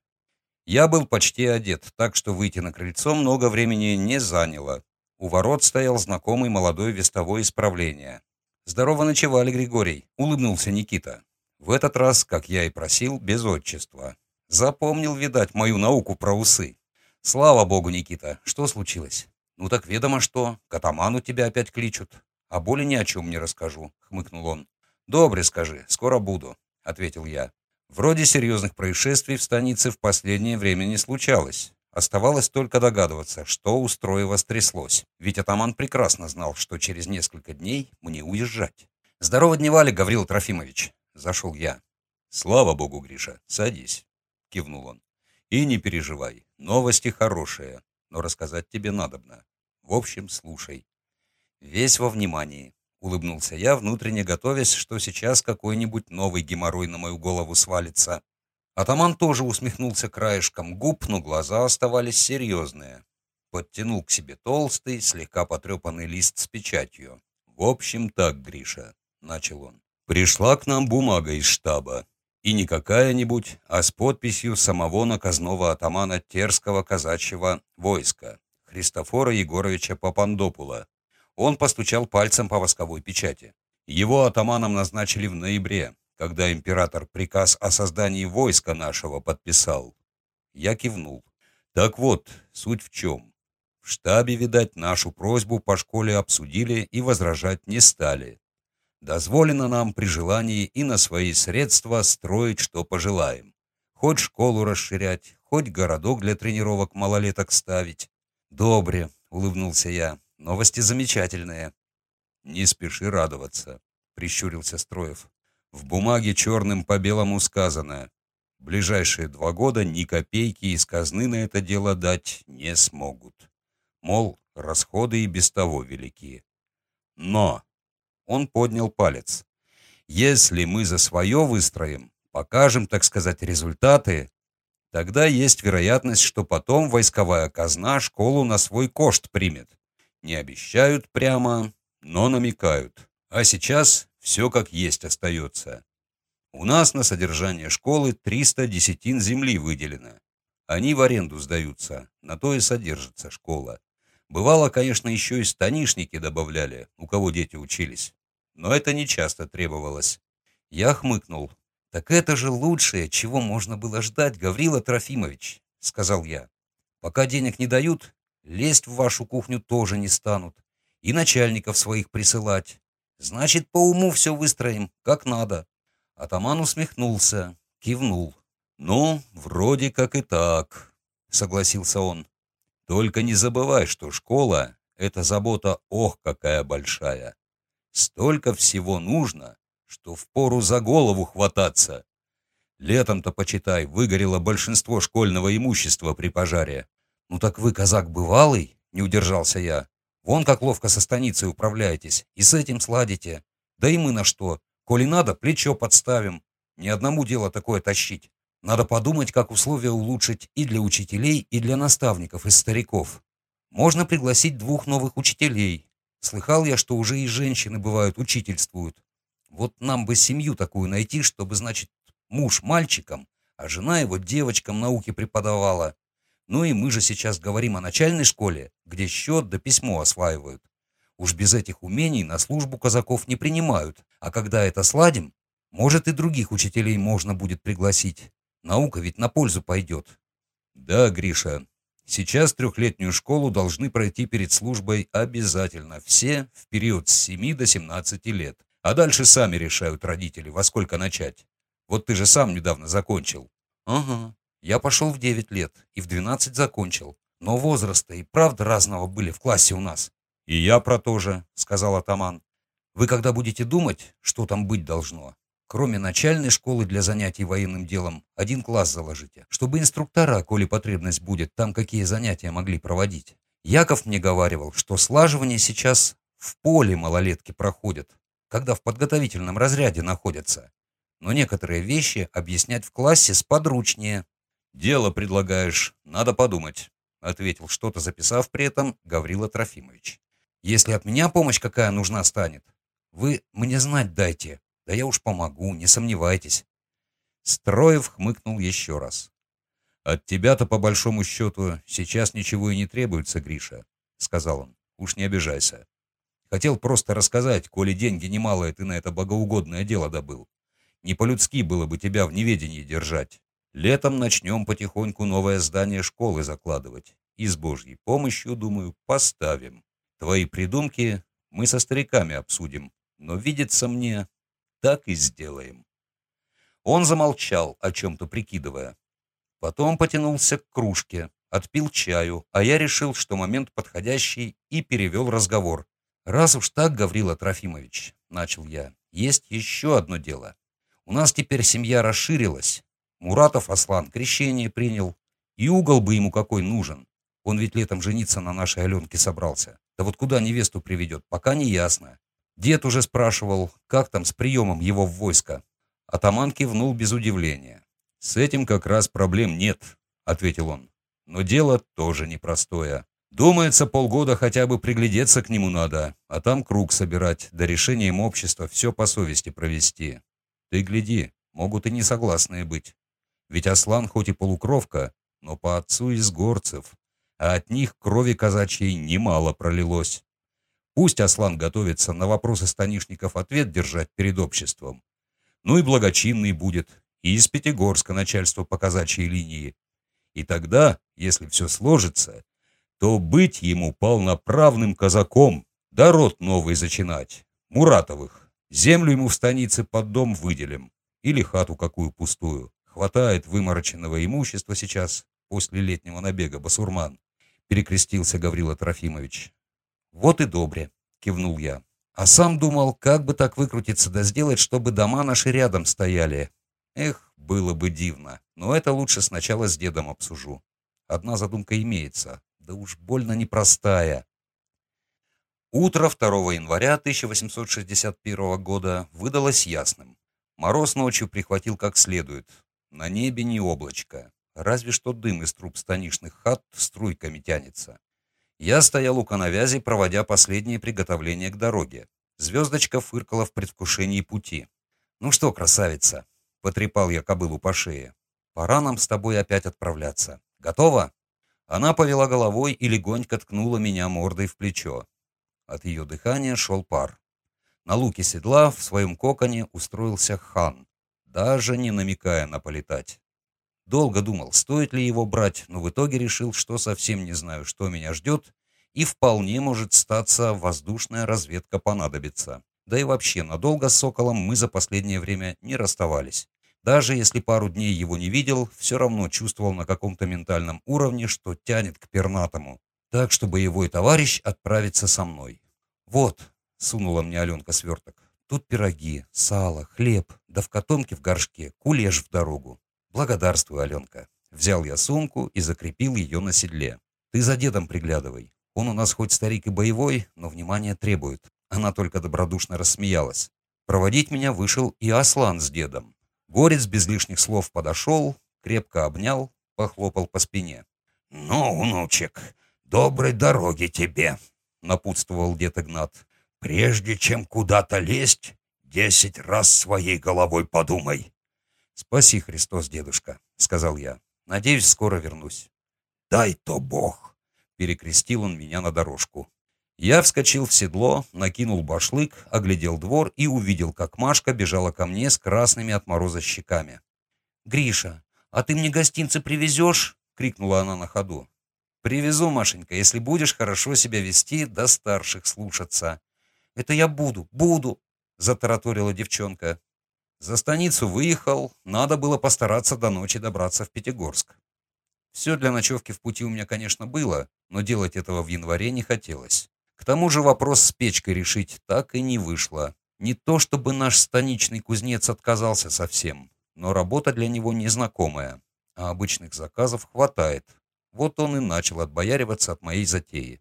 Я был почти одет, так что выйти на крыльцо много времени не заняло. У ворот стоял знакомый молодой вестовой исправления. «Здорово ночевали, Григорий», — улыбнулся Никита. В этот раз, как я и просил, без отчества. Запомнил, видать, мою науку про усы. Слава богу, Никита, что случилось? Ну так ведомо что, к атаману тебя опять кличут. А более ни о чем не расскажу, хмыкнул он. Добре скажи, скоро буду, ответил я. Вроде серьезных происшествий в станице в последнее время не случалось. Оставалось только догадываться, что у Строева стряслось, ведь атаман прекрасно знал, что через несколько дней мне уезжать. «Здорово дневали, Гаврил Трофимович!» — зашел я. «Слава богу, Гриша, садись!» — кивнул он. «И не переживай, новости хорошие, но рассказать тебе надобно. В общем, слушай». «Весь во внимании», — улыбнулся я, внутренне готовясь, что сейчас какой-нибудь новый геморрой на мою голову свалится. Атаман тоже усмехнулся краешком губ, но глаза оставались серьезные. Подтянул к себе толстый, слегка потрепанный лист с печатью. «В общем так, Гриша», — начал он. «Пришла к нам бумага из штаба. И не какая-нибудь, а с подписью самого наказного атамана Терского казачьего войска, Христофора Егоровича Папандопула. Он постучал пальцем по восковой печати. Его атаманом назначили в ноябре, когда император приказ о создании войска нашего подписал. Я кивнул. Так вот, суть в чем. В штабе, видать, нашу просьбу по школе обсудили и возражать не стали. Дозволено нам при желании и на свои средства строить, что пожелаем. Хоть школу расширять, хоть городок для тренировок малолеток ставить. Добре, улыбнулся я. Новости замечательные. Не спеши радоваться, прищурился Строев. В бумаге черным по белому сказано, ближайшие два года ни копейки из казны на это дело дать не смогут. Мол, расходы и без того велики. Но, он поднял палец, если мы за свое выстроим, покажем, так сказать, результаты, тогда есть вероятность, что потом войсковая казна школу на свой кошт примет. Не обещают прямо, но намекают. А сейчас все как есть остается. У нас на содержание школы 300 десятин земли выделено. Они в аренду сдаются, на то и содержится школа. Бывало, конечно, еще и станишники добавляли, у кого дети учились. Но это не часто требовалось. Я хмыкнул. «Так это же лучшее, чего можно было ждать, Гаврила Трофимович», — сказал я. «Пока денег не дают, лезть в вашу кухню тоже не станут. И начальников своих присылать. Значит, по уму все выстроим, как надо. Атаман усмехнулся, кивнул. Ну, вроде как и так, согласился он. Только не забывай, что школа — это забота ох, какая большая. Столько всего нужно, что впору за голову хвататься. Летом-то, почитай, выгорело большинство школьного имущества при пожаре. Ну так вы, казак бывалый, не удержался я. Вон как ловко со станицей управляетесь, и с этим сладите. Да и мы на что? Коли надо, плечо подставим. Ни одному дело такое тащить. Надо подумать, как условия улучшить и для учителей, и для наставников из стариков. Можно пригласить двух новых учителей. Слыхал я, что уже и женщины бывают учительствуют. Вот нам бы семью такую найти, чтобы, значит, муж мальчикам, а жена его девочкам науки преподавала. Ну и мы же сейчас говорим о начальной школе, где счет да письмо осваивают. Уж без этих умений на службу казаков не принимают, а когда это сладим, может и других учителей можно будет пригласить. Наука ведь на пользу пойдет. Да, Гриша, сейчас трехлетнюю школу должны пройти перед службой обязательно все в период с 7 до 17 лет. А дальше сами решают родители, во сколько начать. Вот ты же сам недавно закончил. Ага, я пошел в 9 лет и в 12 закончил. Но возраста и правда разного были в классе у нас. И я про то же, сказал атаман. Вы когда будете думать, что там быть должно, кроме начальной школы для занятий военным делом, один класс заложите, чтобы инструктора, коли потребность будет, там какие занятия могли проводить. Яков мне говаривал, что слаживание сейчас в поле малолетки проходят. когда в подготовительном разряде находятся. Но некоторые вещи объяснять в классе сподручнее. «Дело предлагаешь, надо подумать», — ответил что-то, записав при этом Гаврила Трофимович. «Если от меня помощь какая нужна станет, вы мне знать дайте, да я уж помогу, не сомневайтесь». Строев хмыкнул еще раз. «От тебя-то, по большому счету, сейчас ничего и не требуется, Гриша», — сказал он. «Уж не обижайся. Хотел просто рассказать, коли деньги немалые ты на это богоугодное дело добыл. Не по-людски было бы тебя в неведении держать. Летом начнем потихоньку новое здание школы закладывать. И с Божьей помощью, думаю, поставим. Твои придумки мы со стариками обсудим, но видится мне, так и сделаем. Он замолчал, о чем-то прикидывая. Потом потянулся к кружке, отпил чаю, а я решил, что момент подходящий, и перевел разговор. «Раз уж так, Гаврила Трофимович», — начал я, — «есть еще одно дело. У нас теперь семья расширилась. Муратов Аслан крещение принял. И угол бы ему какой нужен. Он ведь летом жениться на нашей Аленке собрался. Да вот куда невесту приведет, пока не ясно. Дед уже спрашивал, как там с приемом его в войско. Атаман кивнул без удивления. «С этим как раз проблем нет», — ответил он. «Но дело тоже непростое. Думается, полгода хотя бы приглядеться к нему надо, а там круг собирать, до решением общества все по совести провести. Ты гляди, могут и несогласные быть. Ведь Аслан хоть и полукровка, но по отцу из горцев, а от них крови казачьей немало пролилось. Пусть Аслан готовится на вопросы станишников ответ держать перед обществом. Ну и благочинный будет, и из Пятигорска начальство по казачьей линии. И тогда, если все сложится, то быть ему полноправным казаком, да род новый зачинать, Муратовых. Землю ему в станице под дом выделим. Или хату какую пустую. Хватает вымороченного имущества сейчас, после летнего набега басурман. Перекрестился Гаврила Трофимович. Вот и добре, кивнул я. А сам думал, как бы так выкрутиться да сделать, чтобы дома наши рядом стояли. Эх, было бы дивно. Но это лучше сначала с дедом обсужу. Одна задумка имеется да уж больно непростая. Утро 2 января 1861 года выдалось ясным. Мороз ночью прихватил как следует. На небе не облачко, разве что дым из труб станичных хат струйками тянется. Я стоял у коновязи, проводя последние приготовления к дороге. Звездочка фыркала в предвкушении пути. «Ну что, красавица?» — потрепал я кобылу по шее. «Пора нам с тобой опять отправляться. Готова?» Она повела головой и легонько ткнула меня мордой в плечо. От ее дыхания шел пар. На луке седла в своем коконе устроился хан, даже не намекая на полетать. Долго думал, стоит ли его брать, но в итоге решил, что совсем не знаю, что меня ждет, и вполне может статься воздушная разведка понадобится. Да и вообще, надолго с Соколом мы за последнее время не расставались. Даже если пару дней его не видел, все равно чувствовал на каком-то ментальном уровне, что тянет к пернатому. Так, что боевой товарищ отправится со мной. «Вот», — сунула мне Аленка сверток, — «тут пироги, сало, хлеб, да в котомке в горшке, кулеш в дорогу». «Благодарствую, Аленка». Взял я сумку и закрепил ее на седле. «Ты за дедом приглядывай. Он у нас хоть старик и боевой, но внимания требует». Она только добродушно рассмеялась. Проводить меня вышел и Аслан с дедом. Горец без лишних слов подошел, крепко обнял, похлопал по спине. «Ну, внучек, доброй дороги тебе!» — напутствовал дед Игнат. «Прежде чем куда-то лезть, десять раз своей головой подумай». «Спаси, Христос, дедушка», — сказал я. «Надеюсь, скоро вернусь». «Дай то Бог!» — перекрестил он меня на дорожку. Я вскочил в седло, накинул башлык, оглядел двор и увидел, как Машка бежала ко мне с красными от мороза щеками. «Гриша, а ты мне гостинцы привезешь?» — крикнула она на ходу. «Привезу, Машенька, если будешь хорошо себя вести, до старших слушаться». «Это я буду, буду!» — затараторила девчонка. За станицу выехал, надо было постараться до ночи добраться в Пятигорск. Все для ночевки в пути у меня, конечно, было, но делать этого в январе не хотелось. К тому же вопрос с печкой решить так и не вышло. Не то чтобы наш станичный кузнец отказался совсем, но работа для него незнакомая, а обычных заказов хватает. Вот он и начал отбояриваться от моей затеи.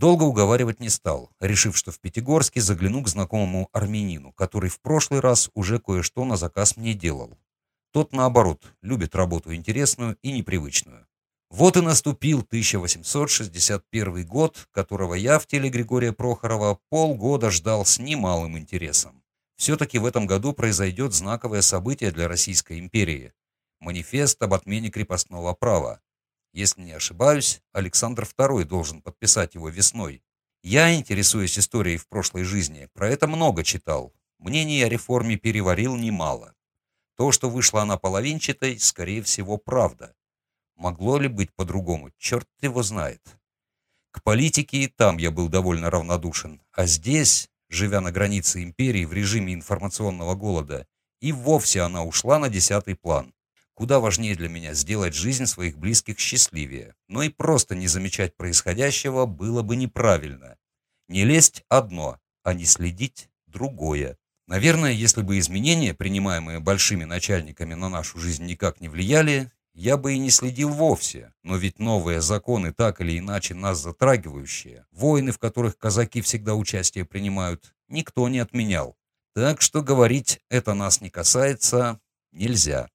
Долго уговаривать не стал, решив, что в Пятигорске загляну к знакомому армянину, который в прошлый раз уже кое-что на заказ мне делал. Тот, наоборот, любит работу интересную и непривычную. Вот и наступил 1861 год, которого я в теле Григория Прохорова полгода ждал с немалым интересом. Все-таки в этом году произойдет знаковое событие для Российской империи – манифест об отмене крепостного права. Если не ошибаюсь, Александр II должен подписать его весной. Я, интересуясь историей в прошлой жизни, про это много читал. Мнений о реформе переварил немало. То, что вышла она половинчатой, скорее всего, правда. Могло ли быть по-другому? Черт его знает. К политике и там я был довольно равнодушен. А здесь, живя на границе империи в режиме информационного голода, и вовсе она ушла на десятый план. Куда важнее для меня сделать жизнь своих близких счастливее. Но и просто не замечать происходящего было бы неправильно. Не лезть одно, а не следить другое. Наверное, если бы изменения, принимаемые большими начальниками на нашу жизнь никак не влияли, я бы и не следил вовсе. Но ведь новые законы, так или иначе нас затрагивающие, войны, в которых казаки всегда участие принимают, никто не отменял. Так что говорить «это нас не касается» нельзя.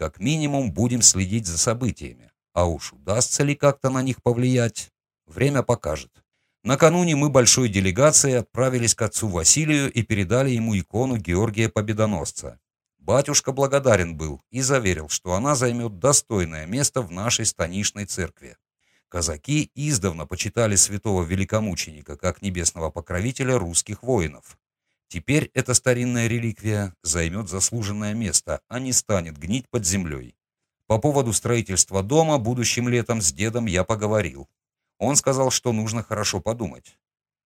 Как минимум будем следить за событиями. А уж удастся ли как-то на них повлиять, время покажет. Накануне мы большой делегацией отправились к отцу Василию и передали ему икону Георгия Победоносца. Батюшка благодарен был и заверил, что она займет достойное место в нашей станичной церкви. Казаки издавна почитали святого великомученика как небесного покровителя русских воинов. Теперь эта старинная реликвия займет заслуженное место, а не станет гнить под землей. По поводу строительства дома будущим летом с дедом я поговорил. Он сказал, что нужно хорошо подумать.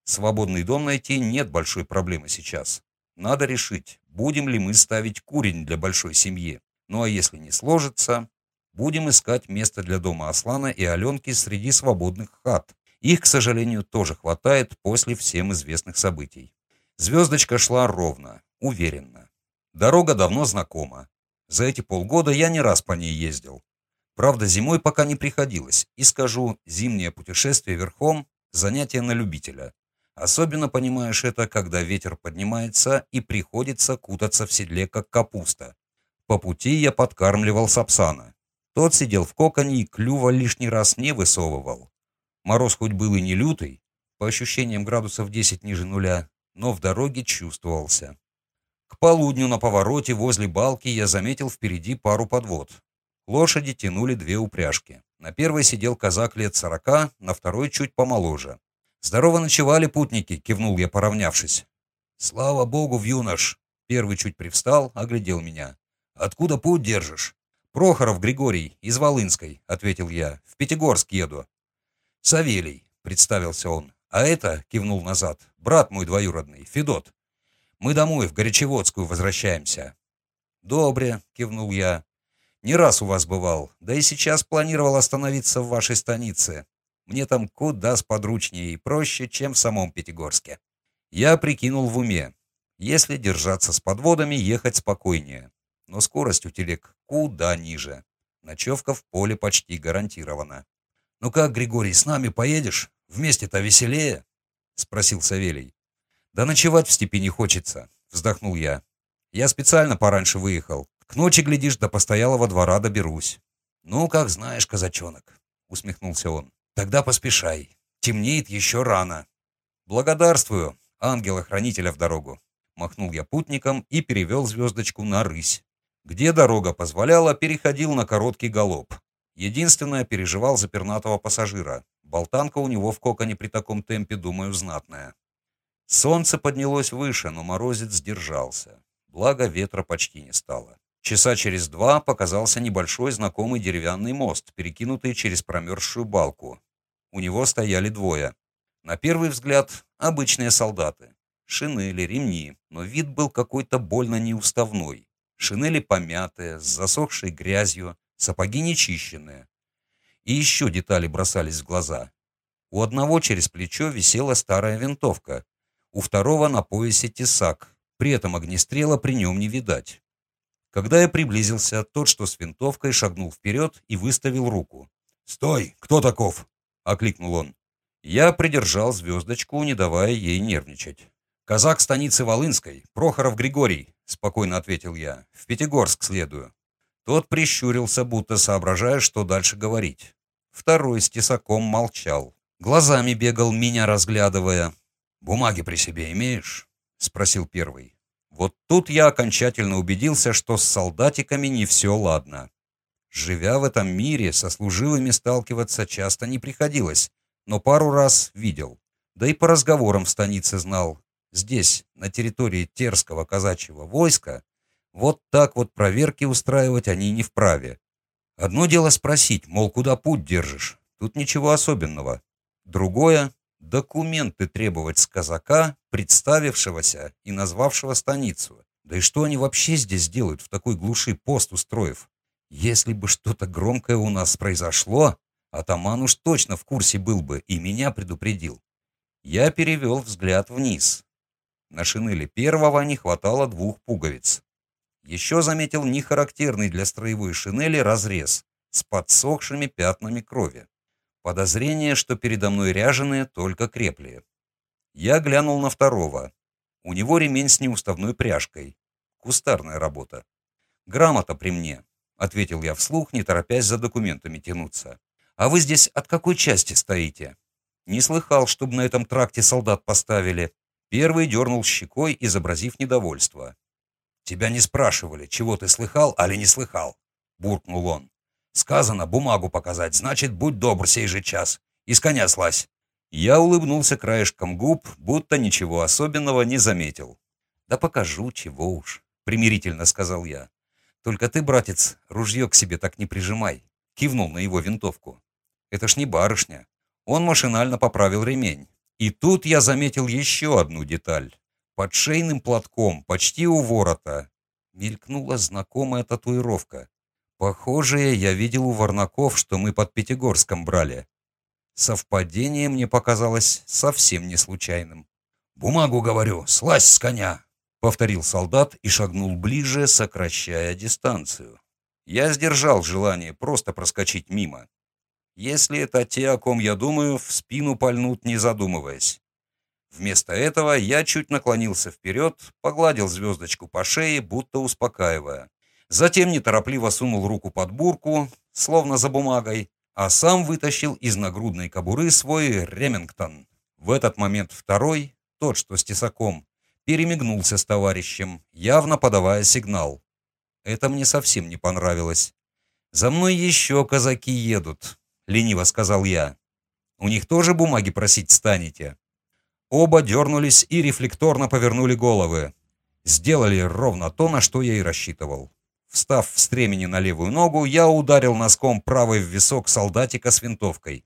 Свободный дом найти нет большой проблемы сейчас. Надо решить, будем ли мы ставить курень для большой семьи. Ну а если не сложится, будем искать место для дома Аслана и Аленки среди свободных хат. Их, к сожалению, тоже хватает после всем известных событий. Звездочка шла ровно, уверенно. Дорога давно знакома. За эти полгода я не раз по ней ездил. Правда, зимой пока не приходилось. И скажу, зимнее путешествие верхом – занятие на любителя. Особенно понимаешь это, когда ветер поднимается и приходится кутаться в седле, как капуста. По пути я подкармливал Сапсана. Тот сидел в коконе и клюва лишний раз не высовывал. Мороз хоть был и не лютый, по ощущениям градусов 10 ниже нуля, но в дороге чувствовался. К полудню на повороте возле балки я заметил впереди пару подвод. Лошади тянули две упряжки. На первой сидел казак лет сорока, на второй чуть помоложе. «Здорово ночевали путники», — кивнул я, поравнявшись. «Слава богу, юнош!» Первый чуть привстал, оглядел меня. «Откуда путь держишь?» «Прохоров Григорий, из Волынской», — ответил я. «В Пятигорск еду». «Савелий», — представился он. А это, кивнул назад, брат мой двоюродный, Федот. Мы домой, в Горячеводскую, возвращаемся. Добре, кивнул я. Не раз у вас бывал, да и сейчас планировал остановиться в вашей станице. Мне там куда сподручнее и проще, чем в самом Пятигорске. Я прикинул в уме. Если держаться с подводами, ехать спокойнее. Но скорость у телег куда ниже. Ночевка в поле почти гарантирована. «Ну как, Григорий, с нами поедешь?» Вместе-то веселее?» — спросил Савелий. «Да ночевать в степи не хочется», — вздохнул я. «Я специально пораньше выехал. К ночи, глядишь, до постоялого двора доберусь». «Ну, как знаешь, казачонок», — усмехнулся он. «Тогда поспешай. Темнеет еще рано». «Благодарствую, ангела-хранителя в дорогу», — махнул я путником и перевел звездочку на рысь. Где дорога позволяла, переходил на короткий галоп. Единственное, переживал за пернатого пассажира. Болтанка у него в коконе при таком темпе, думаю, знатная. Солнце поднялось выше, но морозец сдержался. Благо, ветра почти не стало. Часа через два показался небольшой знакомый деревянный мост, перекинутый через промерзшую балку. У него стояли двое. На первый взгляд, обычные солдаты. Шинели, ремни, но вид был какой-то больно неуставной. Шинели помятые, с засохшей грязью, сапоги нечищенные. И еще детали бросались в глаза. У одного через плечо висела старая винтовка, у второго на поясе тесак, при этом огнестрела при нем не видать. Когда я приблизился, тот, что с винтовкой, шагнул вперед и выставил руку. «Стой! Кто таков?» — окликнул он. Я придержал звездочку, не давая ей нервничать. «Казак станицы Волынской, Прохоров Григорий», — спокойно ответил я. «В Пятигорск следую». Тот прищурился, будто соображая, что дальше говорить. Второй с тесаком молчал. Глазами бегал, меня разглядывая. «Бумаги при себе имеешь?» — спросил первый. Вот тут я окончательно убедился, что с солдатиками не все ладно. Живя в этом мире, со служивыми сталкиваться часто не приходилось, но пару раз видел. Да и по разговорам в станице знал. Здесь, на территории Терского казачьего войска, вот так вот проверки устраивать они не вправе. Одно дело спросить, мол, куда путь держишь? Тут ничего особенного. Другое — документы требовать с казака, представившегося и назвавшего станицу. Да и что они вообще здесь делают, в такой глуши пост устроив? Если бы что-то громкое у нас произошло, атаман уж точно в курсе был бы и меня предупредил. Я перевел взгляд вниз. На шинели первого не хватало двух пуговиц. Еще заметил нехарактерный для строевой шинели разрез с подсохшими пятнами крови. Подозрение, что передо мной ряженые, только крепли. Я глянул на второго. У него ремень с неуставной пряжкой. Кустарная работа. «Грамота при мне», — ответил я вслух, не торопясь за документами тянуться. «А вы здесь от какой части стоите?» «Не слыхал, чтобы на этом тракте солдат поставили». Первый дернул щекой, изобразив недовольство. «Тебя не спрашивали, чего ты слыхал, али не слыхал?» — буркнул он. «Сказано бумагу показать, значит, будь добр сей же час. Из коня слазь». Я улыбнулся краешком губ, будто ничего особенного не заметил. «Да покажу, чего уж», — примирительно сказал я. «Только ты, братец, ружье к себе так не прижимай», — кивнул на его винтовку. «Это ж не барышня». Он машинально поправил ремень. И тут я заметил еще одну деталь. Под шейным платком, почти у ворота, мелькнула знакомая татуировка. Похожее я видел у Варнаков, что мы под Пятигорском брали. Совпадение мне показалось совсем не случайным. «Бумагу, говорю, слазь с коня!» — повторил солдат и шагнул ближе, сокращая дистанцию. Я сдержал желание просто проскочить мимо. Если это те, о ком я думаю, в спину пальнут, не задумываясь. Вместо этого я чуть наклонился вперед, погладил звездочку по шее, будто успокаивая. Затем неторопливо сунул руку под бурку, словно за бумагой, а сам вытащил из нагрудной кобуры свой Ремингтон. В этот момент второй, тот, что с тесаком, перемигнулся с товарищем, явно подавая сигнал. Это мне совсем не понравилось. «За мной еще казаки едут», — лениво сказал я. «У них тоже бумаги просить станете?» Оба дернулись и рефлекторно повернули головы. Сделали ровно то, на что я и рассчитывал. Встав в стремени на левую ногу, я ударил носком правой в висок солдатика с винтовкой.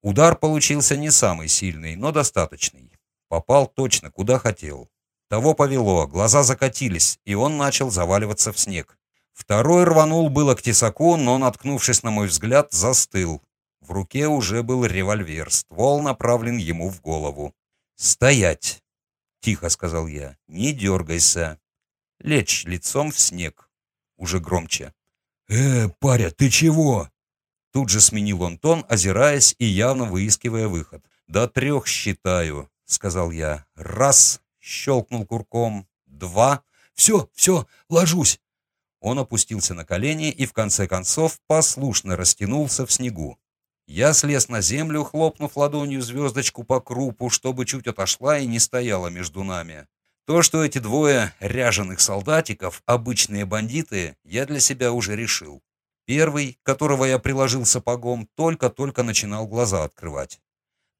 Удар получился не самый сильный, но достаточный. Попал точно, куда хотел. Того повело, глаза закатились, и он начал заваливаться в снег. Второй рванул было к тесаку, но, наткнувшись на мой взгляд, застыл. В руке уже был револьвер, ствол направлен ему в голову. «Стоять!» — тихо сказал я. «Не дергайся!» «Лечь лицом в снег!» Уже громче. «Э, паря, ты чего?» Тут же сменил он тон, озираясь и явно выискивая выход. «До трех считаю», — сказал я. «Раз!» — щелкнул курком. «Два!» «Все, все, ложусь!» Он опустился на колени и в конце концов послушно растянулся в снегу. Я слез на землю, хлопнув ладонью звездочку по крупу, чтобы чуть отошла и не стояла между нами. То, что эти двое ряженых солдатиков — обычные бандиты, я для себя уже решил. Первый, которого я приложил сапогом, только-только начинал глаза открывать.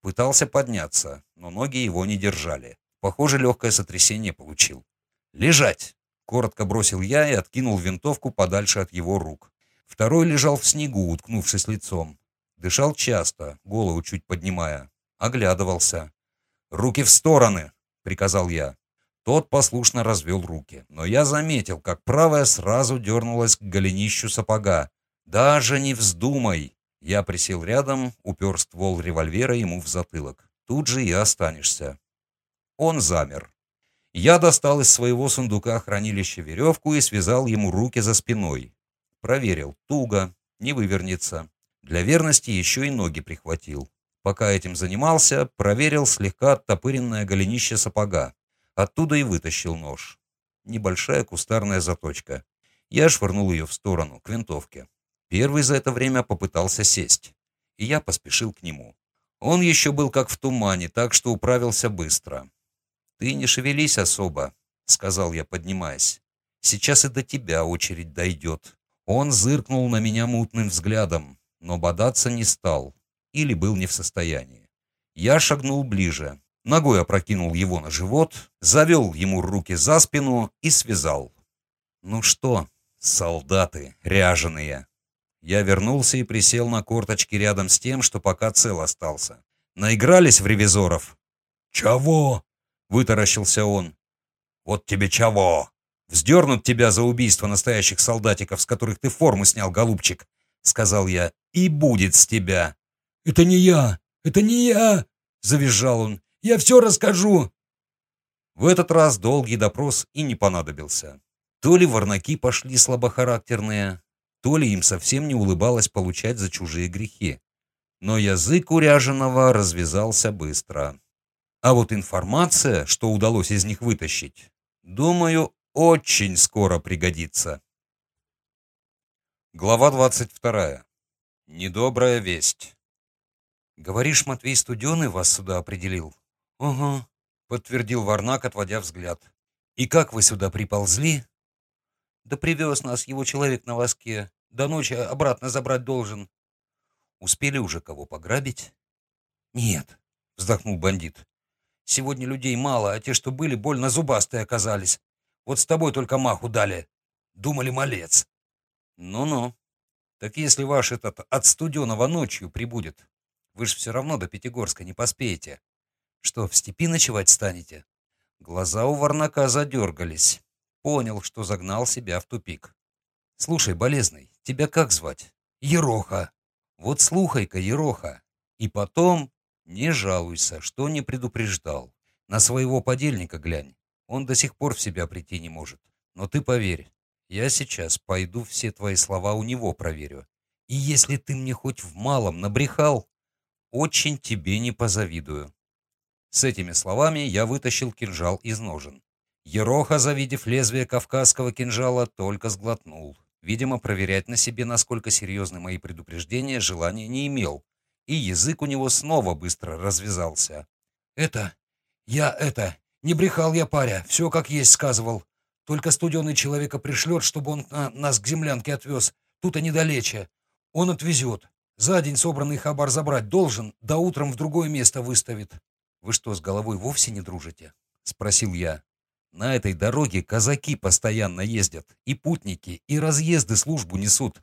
Пытался подняться, но ноги его не держали. Похоже, легкое сотрясение получил. «Лежать!» — коротко бросил я и откинул винтовку подальше от его рук. Второй лежал в снегу, уткнувшись лицом. Дышал часто, голову чуть поднимая. Оглядывался. «Руки в стороны!» — приказал я. Тот послушно развел руки, но я заметил, как правая сразу дернулась к голенищу сапога. «Даже не вздумай!» Я присел рядом, упер ствол револьвера ему в затылок. Тут же и останешься. Он замер. Я достал из своего сундука хранилища веревку и связал ему руки за спиной. Проверил. Туго. Не вывернется. Для верности еще и ноги прихватил. Пока этим занимался, проверил слегка оттопыренное голенище сапога. Оттуда и вытащил нож. Небольшая кустарная заточка. Я швырнул ее в сторону, к винтовке. Первый за это время попытался сесть, и я поспешил к нему. Он еще был как в тумане, так что управился быстро. «Ты не шевелись особо», — сказал я, поднимаясь. «Сейчас и до тебя очередь дойдет». Он зыркнул на меня мутным взглядом, но бодаться не стал или был не в состоянии. Я шагнул ближе, ногой опрокинул его на живот, завел ему руки за спину и связал. «Ну что, солдаты ряженые?» Я вернулся и присел на корточки рядом с тем, что пока цел остался. Наигрались в ревизоров? «Чего?» — вытаращился он. «Вот тебе чего?» «Вздернут тебя за убийство настоящих солдатиков, с которых ты форму снял, голубчик», — сказал я, — «и будет с тебя». «Это не я! Это не я!» — завизжал он. «Я все расскажу!» В этот раз долгий допрос и не понадобился. То ли ворнаки пошли слабохарактерные, то ли им совсем не улыбалось получать за чужие грехи. Но язык уряженного развязался быстро. А вот информация, что удалось из них вытащить, думаю, очень скоро пригодится. Глава 22. Недобрая весть. «Говоришь, Матвей Студеный вас сюда определил?» «Ага», — подтвердил Варнак, отводя взгляд. «И как вы сюда приползли?» «Да привез нас его человек на воске. До ночи обратно забрать должен». «Успели уже кого пограбить?» «Нет», — вздохнул бандит. «Сегодня людей мало, а те, что были, больно зубастые оказались. Вот с тобой только маху дали. Думали, малец». «Ну-ну. Так если ваш этот от студеного ночью прибудет, вы ж все равно до Пятигорска не поспеете. Что, в степи ночевать станете?» Глаза у Варнака задергались. Понял, что загнал себя в тупик. «Слушай, болезный, тебя как звать?» «Ероха». «Вот слухай-ка, Ероха. И потом не жалуйся, что не предупреждал. На своего подельника глянь. Он до сих пор в себя прийти не может. Но ты поверь, я сейчас пойду все твои слова у него проверю. И если ты мне хоть в малом набрехал, очень тебе не позавидую». С этими словами я вытащил кинжал из ножен. Ероха, завидев лезвие кавказского кинжала, только сглотнул. Видимо, проверять на себе, насколько серьезны мои предупреждения, желания не имел. И язык у него снова быстро развязался. «Это... Я это... Не брехал я, паря, все как есть сказывал. Только студеный человека пришлет, чтобы он нас к землянке отвез. Тут и недалече. Он отвезет. За день собранный хабар забрать должен, да утром в другое место выставит. Вы что, с головой вовсе не дружите? Спросил я. На этой дороге казаки постоянно ездят, и путники, и разъезды службу несут.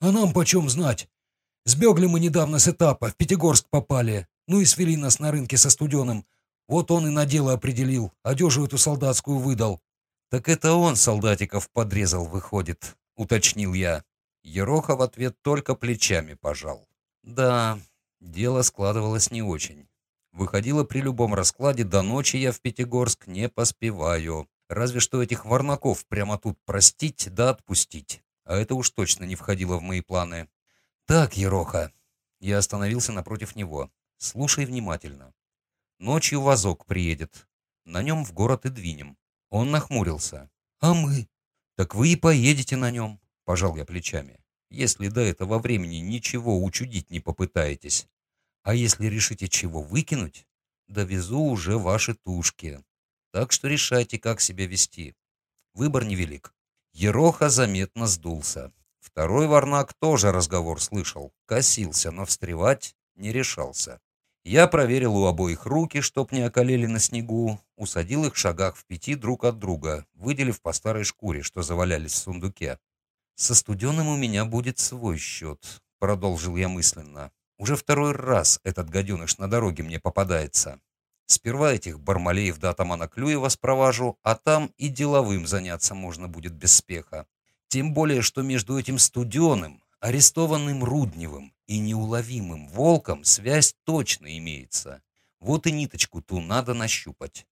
А нам почем знать? Сбегли мы недавно с этапа, в Пятигорск попали, ну и свели нас на рынке со студеным. Вот он и на дело определил, одежу эту солдатскую выдал. Так это он солдатиков подрезал, выходит, уточнил я. Ероха в ответ только плечами пожал. Да, дело складывалось не очень. Выходило при любом раскладе, до ночи я в Пятигорск не поспеваю. Разве что этих варнаков прямо тут простить да отпустить. А это уж точно не входило в мои планы. Так, Ероха. Я остановился напротив него. Слушай внимательно. Ночью вазок приедет. На нем в город и двинем. Он нахмурился. А мы? Так вы и поедете на нем. Пожал я плечами. Если до этого времени ничего учудить не попытаетесь. А если решите чего выкинуть, довезу уже ваши тушки. Так что решайте, как себя вести. Выбор невелик. Ероха заметно сдулся. Второй варнак тоже разговор слышал. Косился, но встревать не решался. Я проверил у обоих руки, чтоб не околели на снегу, усадил их в шагах в пяти друг от друга, выделив по старой шкуре, что завалялись в сундуке. «Со студеным у меня будет свой счет», — продолжил я мысленно. «Уже второй раз этот гаденыш на дороге мне попадается. Сперва этих бармалеев до атамана Клюева спроважу, а там и деловым заняться можно будет без спеха. Тем более, что между этим студеным, арестованным Рудневым и неуловимым волком связь точно имеется. Вот и ниточку ту надо нащупать».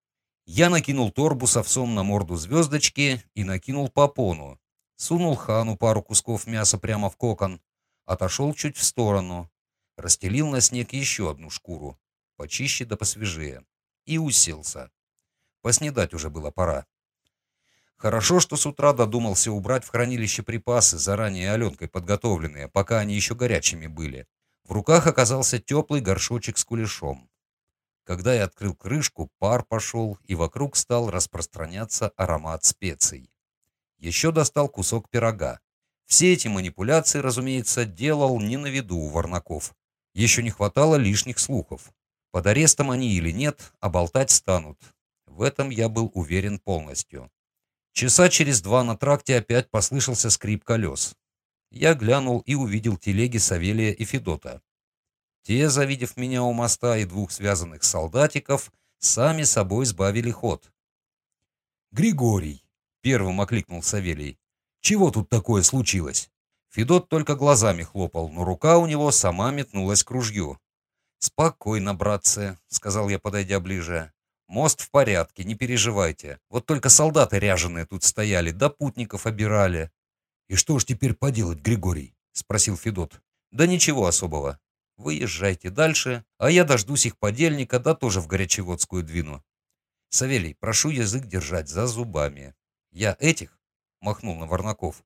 Я накинул торбу с овсом на морду звездочки и накинул попону, Сунул хану пару кусков мяса прямо в кокон. Отошел чуть в сторону. расстелил на снег еще одну шкуру, почище да посвежее, и уселся. Поснедать уже было пора. Хорошо, что с утра додумался убрать в хранилище припасы, заранее Аленкой подготовленные, пока они еще горячими были. В руках оказался теплый горшочек с кулешом. Когда я открыл крышку, пар пошел, и вокруг стал распространяться аромат специй. Еще достал кусок пирога. Все эти манипуляции, разумеется, делал не на виду у Варнаков. Еще не хватало лишних слухов. Под арестом они или нет, а болтать станут. В этом я был уверен полностью. Часа через два на тракте опять послышался скрип колес. Я глянул и увидел телеги Савелия и Федота. Те, завидев меня у моста и двух связанных солдатиков, сами собой сбавили ход. «Григорий!» — первым окликнул Савелий. «Чего тут такое случилось?» Федот только глазами хлопал, но рука у него сама метнулась к ружью. «Спокойно, братцы», — сказал я, подойдя ближе. Мост в порядке, не переживайте. Вот только солдаты ряженые тут стояли, да путников обирали. И что ж теперь поделать, Григорий? Спросил Федот. Да ничего особого. Выезжайте дальше, а я дождусь их подельника, да тоже в Горячеводскую двину. Савелий, прошу язык держать за зубами. Я этих, махнул на Варнаков,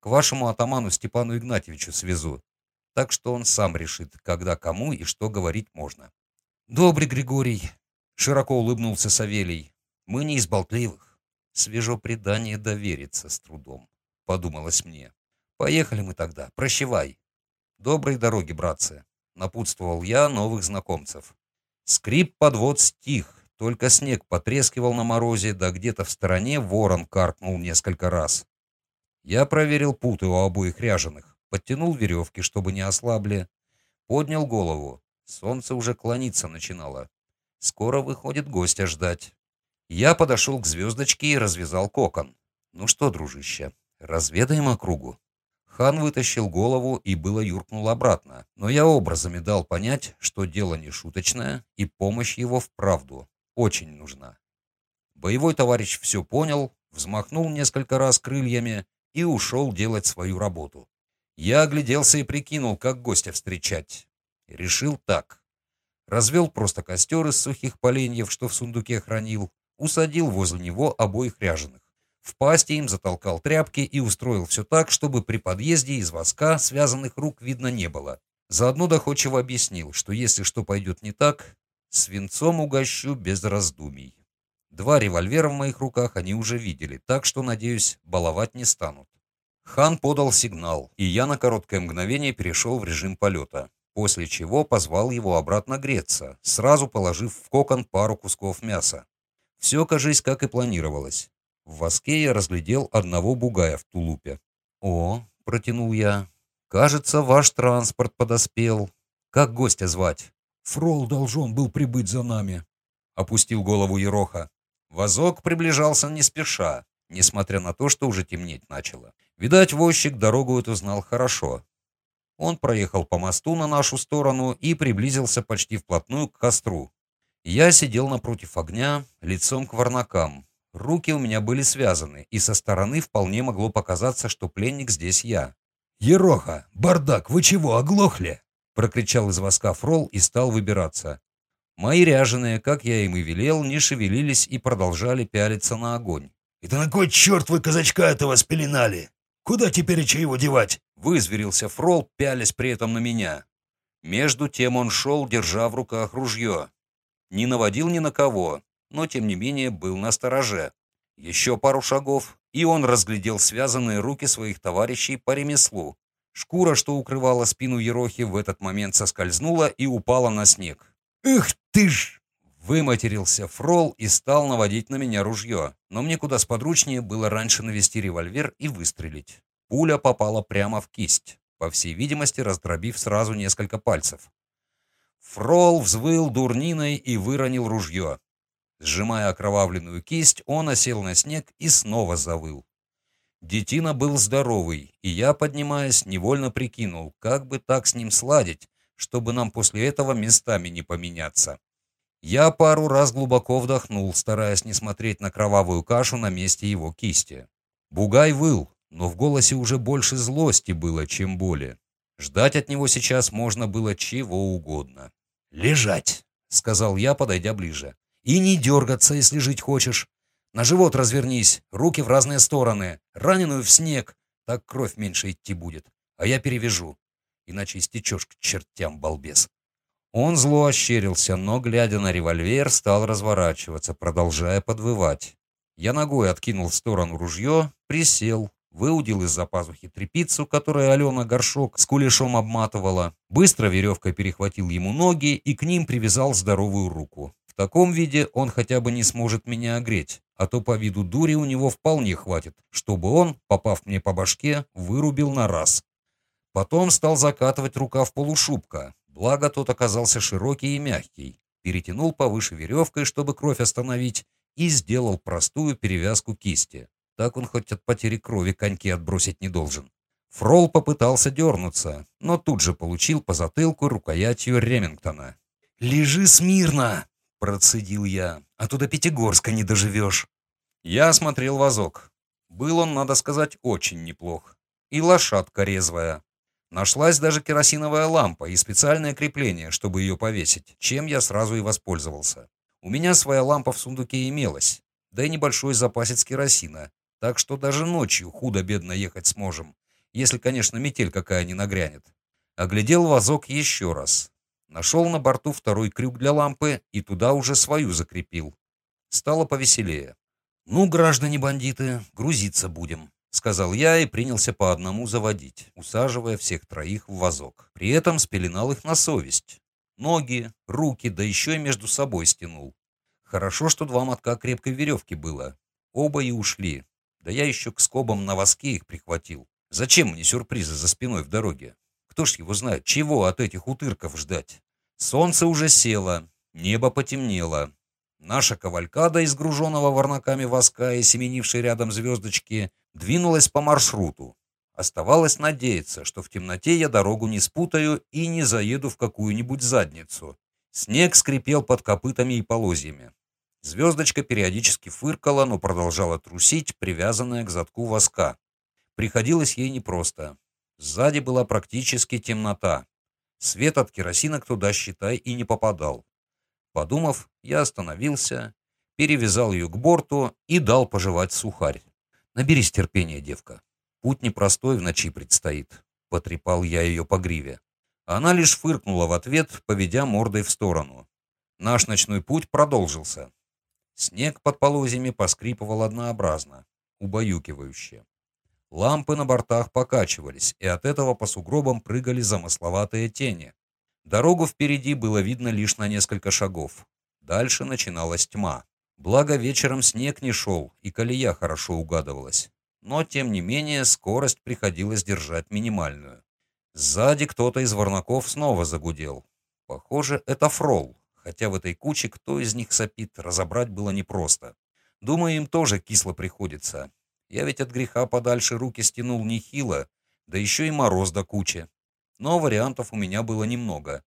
к вашему атаману Степану Игнатьевичу свезу. Так что он сам решит, когда кому и что говорить можно. Добрый Григорий, Широко улыбнулся Савелий. Мы не из болтливых. Свежо предание довериться с трудом, подумалось мне. Поехали мы тогда, прощевай. Доброй дороги, братцы, напутствовал я новых знакомцев. Скрип подвод стих, только снег потрескивал на морозе, да где-то в стороне ворон каркнул несколько раз. Я проверил путы у обоих ряженых, подтянул веревки, чтобы не ослабли, поднял голову. Солнце уже клониться начинало. Скоро выходит гостя ждать. Я подошел к звездочке и развязал кокон. Ну что, дружище, разведаем округу. Хан вытащил голову и было юркнул обратно, но я образами дал понять, что дело не шуточное, и помощь его вправду очень нужна. Боевой товарищ все понял, взмахнул несколько раз крыльями и ушел делать свою работу. Я огляделся и прикинул, как гостя встречать. Решил так развел просто костер из сухих поленьев, что в сундуке хранил, усадил возле него обоих ряженых. В пасти им затолкал тряпки и устроил все так, чтобы при подъезде из воска связанных рук видно не было. Заодно доходчиво объяснил, что если что пойдет не так, свинцом угощу без раздумий. Два револьвера в моих руках они уже видели, так что, надеюсь, баловать не станут. Хан подал сигнал, и я на короткое мгновение перешел в режим полета после чего позвал его обратно греться, сразу положив в кокон пару кусков мяса. Все, кажись, как и планировалось. В воске я разглядел одного бугая в тулупе. «О», — протянул я, — «кажется, ваш транспорт подоспел. Как гостя звать?» «Фрол должен был прибыть за нами», — опустил голову Ероха. Возок приближался не спеша, несмотря на то, что уже темнеть начало. Видать, возчик дорогу эту знал хорошо, он проехал по мосту на нашу сторону и приблизился почти вплотную к костру. Я сидел напротив огня, лицом к варнакам. Руки у меня были связаны, и со стороны вполне могло показаться, что пленник здесь я. «Ероха! Бардак! Вы чего, оглохли?» прокричал из воска Фрол и стал выбираться. Мои ряженые, как я им и велел, не шевелились и продолжали пялиться на огонь. «Это на кой черт вы казачка этого спеленали? Куда теперь его девать?» Вызверился Фрол, пялясь при этом на меня. Между тем он шел, держа в руках ружье. Не наводил ни на кого, но тем не менее был на стороже. Еще пару шагов, и он разглядел связанные руки своих товарищей по ремеслу. Шкура, что укрывала спину Ерохи, в этот момент соскользнула и упала на снег. «Эх ты ж!» Выматерился Фрол и стал наводить на меня ружье, но мне куда сподручнее было раньше навести револьвер и выстрелить. Пуля попала прямо в кисть, по всей видимости, раздробив сразу несколько пальцев. Фрол взвыл дурниной и выронил ружье. Сжимая окровавленную кисть, он осел на снег и снова завыл. Детина был здоровый, и я, поднимаясь, невольно прикинул, как бы так с ним сладить, чтобы нам после этого местами не поменяться. Я пару раз глубоко вдохнул, стараясь не смотреть на кровавую кашу на месте его кисти. Бугай выл, но в голосе уже больше злости было, чем боли. Ждать от него сейчас можно было чего угодно. «Лежать», — сказал я, подойдя ближе. «И не дергаться, если жить хочешь. На живот развернись, руки в разные стороны, раненую в снег. Так кровь меньше идти будет. А я перевяжу. Иначе истечешь к чертям, балбес». Он зло ощерился, но, глядя на револьвер, стал разворачиваться, продолжая подвывать. Я ногой откинул в сторону ружье, присел, выудил из-за пазухи трепицу, которую Алена горшок с кулешом обматывала, быстро веревкой перехватил ему ноги и к ним привязал здоровую руку. В таком виде он хотя бы не сможет меня огреть, а то по виду дури у него вполне хватит, чтобы он, попав мне по башке, вырубил на раз. Потом стал закатывать рукав полушубка, благо тот оказался широкий и мягкий, перетянул повыше веревкой, чтобы кровь остановить, и сделал простую перевязку кисти. Так он хоть от потери крови коньки отбросить не должен. Фрол попытался дернуться, но тут же получил по затылку рукоятью Ремингтона. «Лежи смирно!» — процедил я. «А то до Пятигорска не доживешь». Я осмотрел вазок. Был он, надо сказать, очень неплох. И лошадка резвая. Нашлась даже керосиновая лампа и специальное крепление, чтобы ее повесить, чем я сразу и воспользовался. У меня своя лампа в сундуке имелась, да и небольшой запасец керосина, так что даже ночью худо-бедно ехать сможем, если, конечно, метель какая не нагрянет. Оглядел вазок еще раз. Нашел на борту второй крюк для лампы и туда уже свою закрепил. Стало повеселее. «Ну, граждане-бандиты, грузиться будем», — сказал я и принялся по одному заводить, усаживая всех троих в вазок. При этом спеленал их на совесть. Ноги, руки, да еще и между собой стянул. Хорошо, что два мотка крепкой веревки было. Оба и ушли, да я еще к скобам на воске их прихватил. Зачем мне сюрпризы за спиной в дороге? Кто ж его знает, чего от этих утырков ждать? Солнце уже село, небо потемнело. Наша кавалькада из груженного ворнаками воска и семенившей рядом звездочки двинулась по маршруту. Оставалось надеяться, что в темноте я дорогу не спутаю и не заеду в какую-нибудь задницу. Снег скрипел под копытами и полозьями. Звездочка периодически фыркала, но продолжала трусить, привязанная к задку воска. Приходилось ей непросто. Сзади была практически темнота. Свет от керосинок туда, считай, и не попадал. Подумав, я остановился, перевязал ее к борту и дал пожевать сухарь. «Наберись терпения, девка. Путь непростой в ночи предстоит», — потрепал я ее по гриве. Она лишь фыркнула в ответ, поведя мордой в сторону. Наш ночной путь продолжился. Снег под полозьями поскрипывал однообразно, убаюкивающе. Лампы на бортах покачивались, и от этого по сугробам прыгали замысловатые тени. Дорогу впереди было видно лишь на несколько шагов. Дальше начиналась тьма. Благо вечером снег не шел, и колея хорошо угадывалась. Но, тем не менее, скорость приходилось держать минимальную. Сзади кто-то из ворнаков снова загудел. Похоже, это фрол хотя в этой куче кто из них сопит, разобрать было непросто. Думаю, им тоже кисло приходится. Я ведь от греха подальше руки стянул нехило, да еще и мороз до кучи. Но вариантов у меня было немного.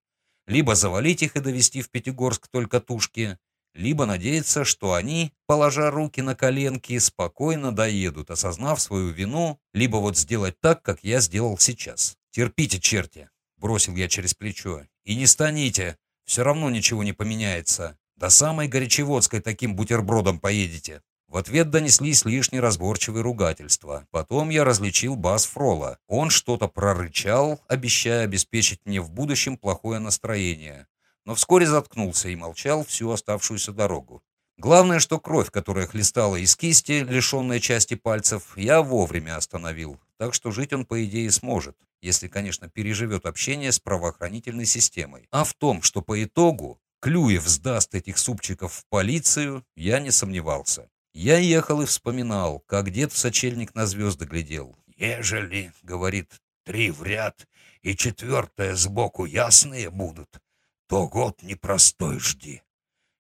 Либо завалить их и довести в Пятигорск только тушки, либо надеяться, что они, положа руки на коленки, спокойно доедут, осознав свою вину, либо вот сделать так, как я сделал сейчас. «Терпите, черти!» — бросил я через плечо. «И не станите! Все равно ничего не поменяется. До самой Горячеводской таким бутербродом поедете». В ответ донеслись лишние разборчивые ругательства. Потом я различил бас Фрола. Он что-то прорычал, обещая обеспечить мне в будущем плохое настроение. Но вскоре заткнулся и молчал всю оставшуюся дорогу. Главное, что кровь, которая хлестала из кисти, лишенная части пальцев, я вовремя остановил. Так что жить он, по идее, сможет если, конечно, переживет общение с правоохранительной системой. А в том, что по итогу Клюев сдаст этих супчиков в полицию, я не сомневался. Я ехал и вспоминал, как дед в сочельник на звезды глядел. «Ежели, — говорит, — три в ряд и четвертое сбоку ясные будут, то год непростой жди.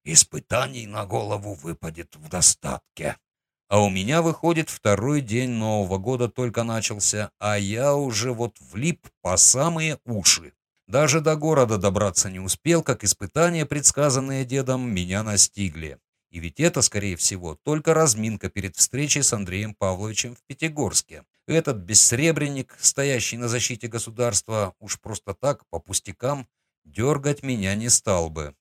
Испытаний на голову выпадет в достатке». А у меня, выходит, второй день Нового года только начался, а я уже вот влип по самые уши. Даже до города добраться не успел, как испытания, предсказанные дедом, меня настигли. И ведь это, скорее всего, только разминка перед встречей с Андреем Павловичем в Пятигорске. Этот бессребренник, стоящий на защите государства, уж просто так, по пустякам, дергать меня не стал бы.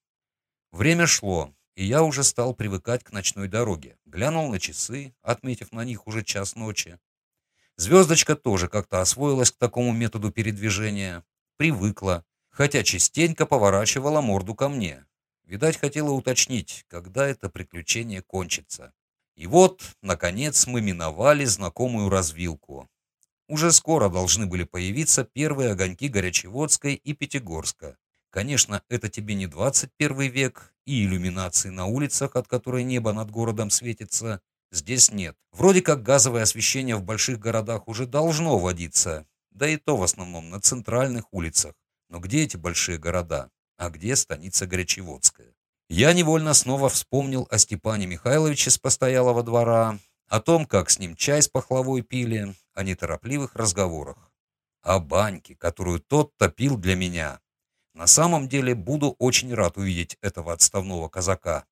Время шло, и я уже стал привыкать к ночной дороге. Глянул на часы, отметив на них уже час ночи. Звездочка тоже как-то освоилась к такому методу передвижения, привыкла, хотя частенько поворачивала морду ко мне. Видать, хотела уточнить, когда это приключение кончится. И вот, наконец, мы миновали знакомую развилку. Уже скоро должны были появиться первые огоньки Горячеводской и Пятигорска. Конечно, это тебе не 21 век, и иллюминации на улицах, от которой небо над городом светится, здесь нет. Вроде как газовое освещение в больших городах уже должно водиться, да и то в основном на центральных улицах. Но где эти большие города? А где станица Горячеводская? Я невольно снова вспомнил о Степане Михайловиче с постоялого двора, о том, как с ним чай с пахлавой пили, о неторопливых разговорах, о баньке, которую тот топил для меня. На самом деле буду очень рад увидеть этого отставного казака.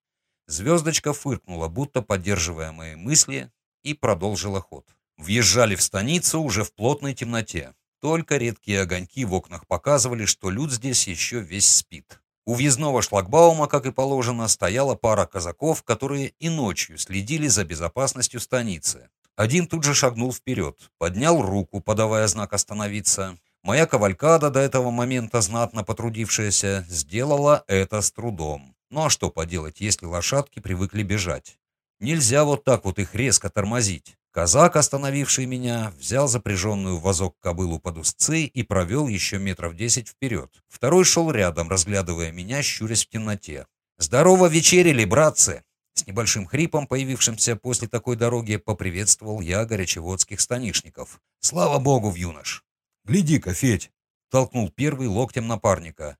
Звездочка фыркнула, будто поддерживая мои мысли, и продолжила ход. Въезжали в станицу уже в плотной темноте. Только редкие огоньки в окнах показывали, что люд здесь еще весь спит. У въездного шлагбаума, как и положено, стояла пара казаков, которые и ночью следили за безопасностью станицы. Один тут же шагнул вперед, поднял руку, подавая знак остановиться. Моя кавалькада, до этого момента знатно потрудившаяся, сделала это с трудом. Ну а что поделать, если лошадки привыкли бежать? Нельзя вот так вот их резко тормозить. Казак, остановивший меня, взял запряженную в вазок кобылу под узцы и провел еще метров десять вперед. Второй шел рядом, разглядывая меня, щурясь в темноте. «Здорово вечерили, братцы!» С небольшим хрипом, появившимся после такой дороги, поприветствовал я горячеводских станишников. «Слава богу, в юнош!» «Гляди-ка, Федь!» — толкнул первый локтем напарника.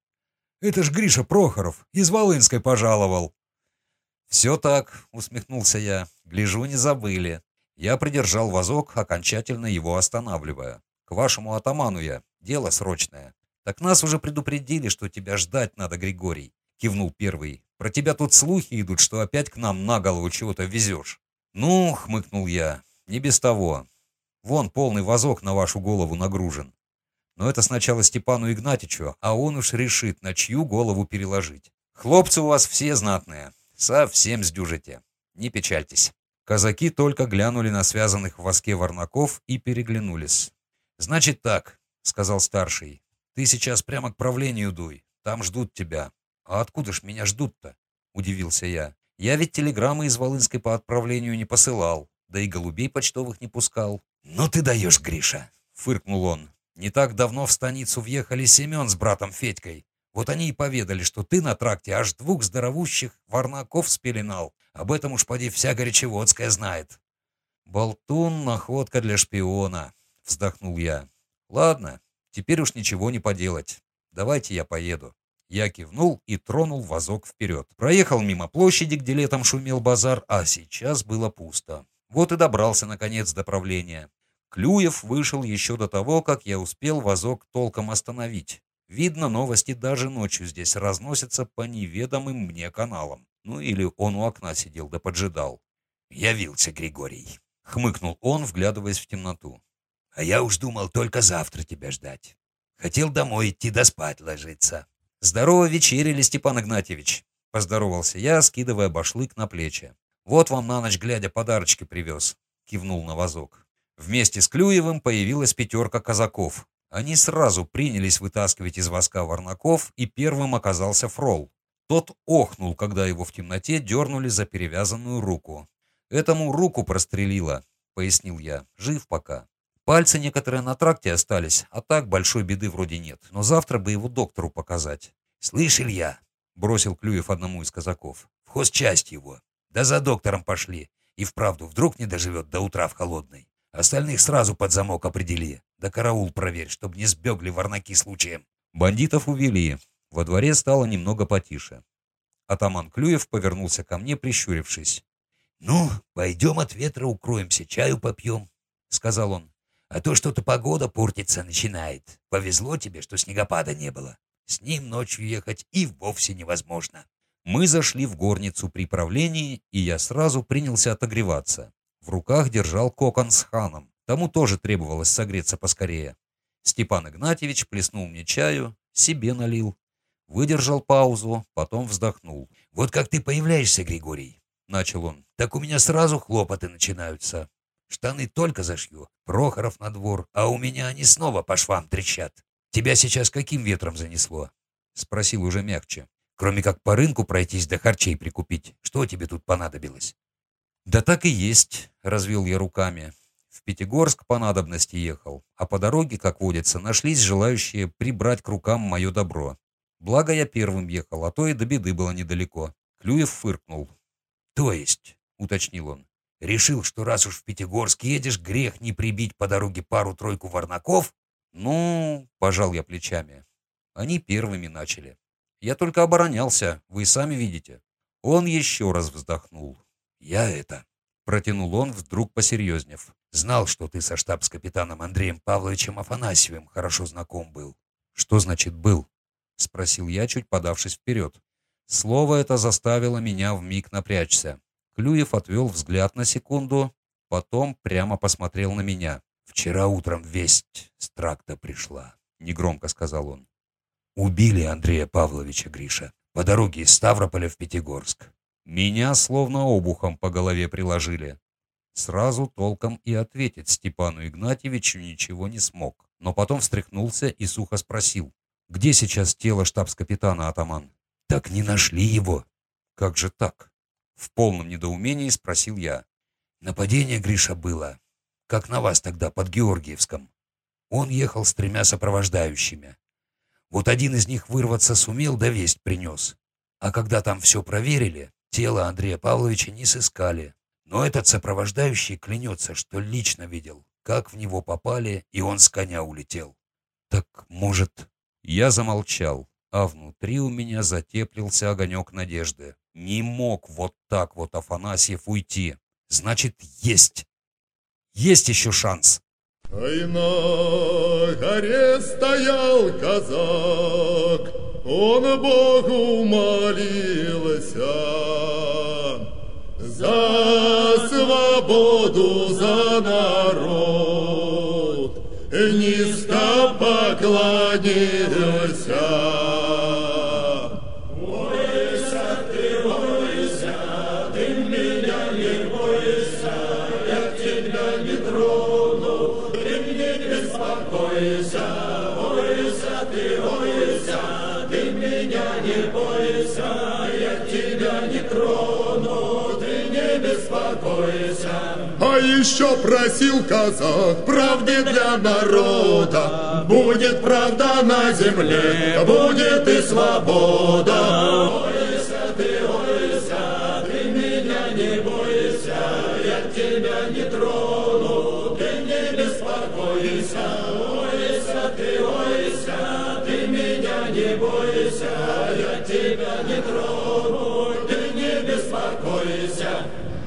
«Это ж Гриша Прохоров из Волынской пожаловал!» «Все так», — усмехнулся я. «Гляжу, не забыли. Я придержал вазок, окончательно его останавливая. «К вашему атаману я. Дело срочное». «Так нас уже предупредили, что тебя ждать надо, Григорий», — кивнул первый. «Про тебя тут слухи идут, что опять к нам на голову чего-то везешь». «Ну», — хмыкнул я, — «не без того. Вон полный вазок на вашу голову нагружен. Но это сначала Степану Игнатьичу, а он уж решит, на чью голову переложить. Хлопцы у вас все знатные, совсем сдюжите. Не печальтесь». Казаки только глянули на связанных в воске варнаков и переглянулись. «Значит так», — сказал старший, — «ты сейчас прямо к правлению дуй, там ждут тебя». «А откуда ж меня ждут-то?» — удивился я. «Я ведь телеграммы из Волынской по отправлению не посылал, да и голубей почтовых не пускал». «Ну ты даешь, Гриша!» — фыркнул он. «Не так давно в станицу въехали Семен с братом Федькой. Вот они и поведали, что ты на тракте аж двух здоровущих варнаков спеленал. Об этом уж поди вся Горячеводская знает. Болтун — находка для шпиона, вздохнул я. Ладно, теперь уж ничего не поделать. Давайте я поеду. Я кивнул и тронул вазок вперед. Проехал мимо площади, где летом шумел базар, а сейчас было пусто. Вот и добрался, наконец, до правления. Клюев вышел еще до того, как я успел вазок толком остановить. Видно, новости даже ночью здесь разносятся по неведомым мне каналам. Ну или он у окна сидел да поджидал. «Явился Григорий», — хмыкнул он, вглядываясь в темноту. «А я уж думал только завтра тебя ждать. Хотел домой идти да спать ложиться». «Здорово вечерили, Степан Игнатьевич», — поздоровался я, скидывая башлык на плечи. «Вот вам на ночь глядя подарочки привез», — кивнул на вазок. Вместе с Клюевым появилась пятерка казаков, они сразу принялись вытаскивать из воска варнаков, и первым оказался Фрол. Тот охнул, когда его в темноте дернули за перевязанную руку. «Этому руку прострелило», — пояснил я. «Жив пока. Пальцы некоторые на тракте остались, а так большой беды вроде нет. Но завтра бы его доктору показать». «Слышь, Илья», — бросил Клюев одному из казаков, — «в хозчасть его. Да за доктором пошли. И вправду, вдруг не доживет до утра в холодной. Остальных сразу под замок определи. Да караул проверь, чтобы не сбегли варнаки случаем. Бандитов увели. Во дворе стало немного потише. Атаман Клюев повернулся ко мне, прищурившись. «Ну, пойдем от ветра укроемся, чаю попьем», — сказал он. «А то что-то погода портиться начинает. Повезло тебе, что снегопада не было. С ним ночью ехать и вовсе невозможно». Мы зашли в горницу при правлении, и я сразу принялся отогреваться. В руках держал кокон с ханом. Тому тоже требовалось согреться поскорее. Степан Игнатьевич плеснул мне чаю, себе налил. Выдержал паузу, потом вздохнул. «Вот как ты появляешься, Григорий», — начал он, — «так у меня сразу хлопоты начинаются. Штаны только зашью, Прохоров на двор, а у меня они снова по швам трещат. Тебя сейчас каким ветром занесло?» — спросил уже мягче. «Кроме как по рынку пройтись да харчей прикупить, что тебе тут понадобилось?» «Да так и есть», — развел я руками. В Пятигорск по надобности ехал, а по дороге, как водится, нашлись желающие прибрать к рукам мое добро. Благо я первым ехал, а то и до беды было недалеко. Клюев фыркнул. «То есть», — уточнил он, — «решил, что раз уж в Пятигорск едешь, грех не прибить по дороге пару-тройку варнаков?» «Ну...» — пожал я плечами. Они первыми начали. Я только оборонялся, вы сами видите. Он еще раз вздохнул. «Я это...» — протянул он, вдруг посерьезнев. «Знал, что ты со штабс-капитаном Андреем Павловичем Афанасьевым хорошо знаком был». «Что значит «был»?» — спросил я, чуть подавшись вперед. Слово это заставило меня вмиг напрячься. Клюев отвел взгляд на секунду, потом прямо посмотрел на меня. «Вчера утром весть с тракта пришла», — негромко сказал он. «Убили Андрея Павловича Гриша по дороге из Ставрополя в Пятигорск. Меня словно обухом по голове приложили. Сразу толком и ответить Степану Игнатьевичу ничего не смог, но потом встряхнулся и сухо спросил. Где сейчас тело штабс-капитана Атаман? Так не нашли его. Как же так? В полном недоумении спросил я. Нападение Гриша было, как на вас тогда под Георгиевском. Он ехал с тремя сопровождающими. Вот один из них вырваться сумел, да весть принес. А когда там все проверили, тело Андрея Павловича не сыскали. Но этот сопровождающий клянется, что лично видел, как в него попали, и он с коня улетел. Так, может, я замолчал, а внутри у меня затеплился огонек надежды. Не мог вот так вот Афанасьев уйти. Значит, есть. Есть еще шанс. Ай на горе стоял казак, он Богу молился за свободу, за народ, низко поклонился. Еще просил казак правды для народа. Будет правда на земле, будет и свобода. Ойся ты, ойся, ты меня не бойся, я тебя не трону,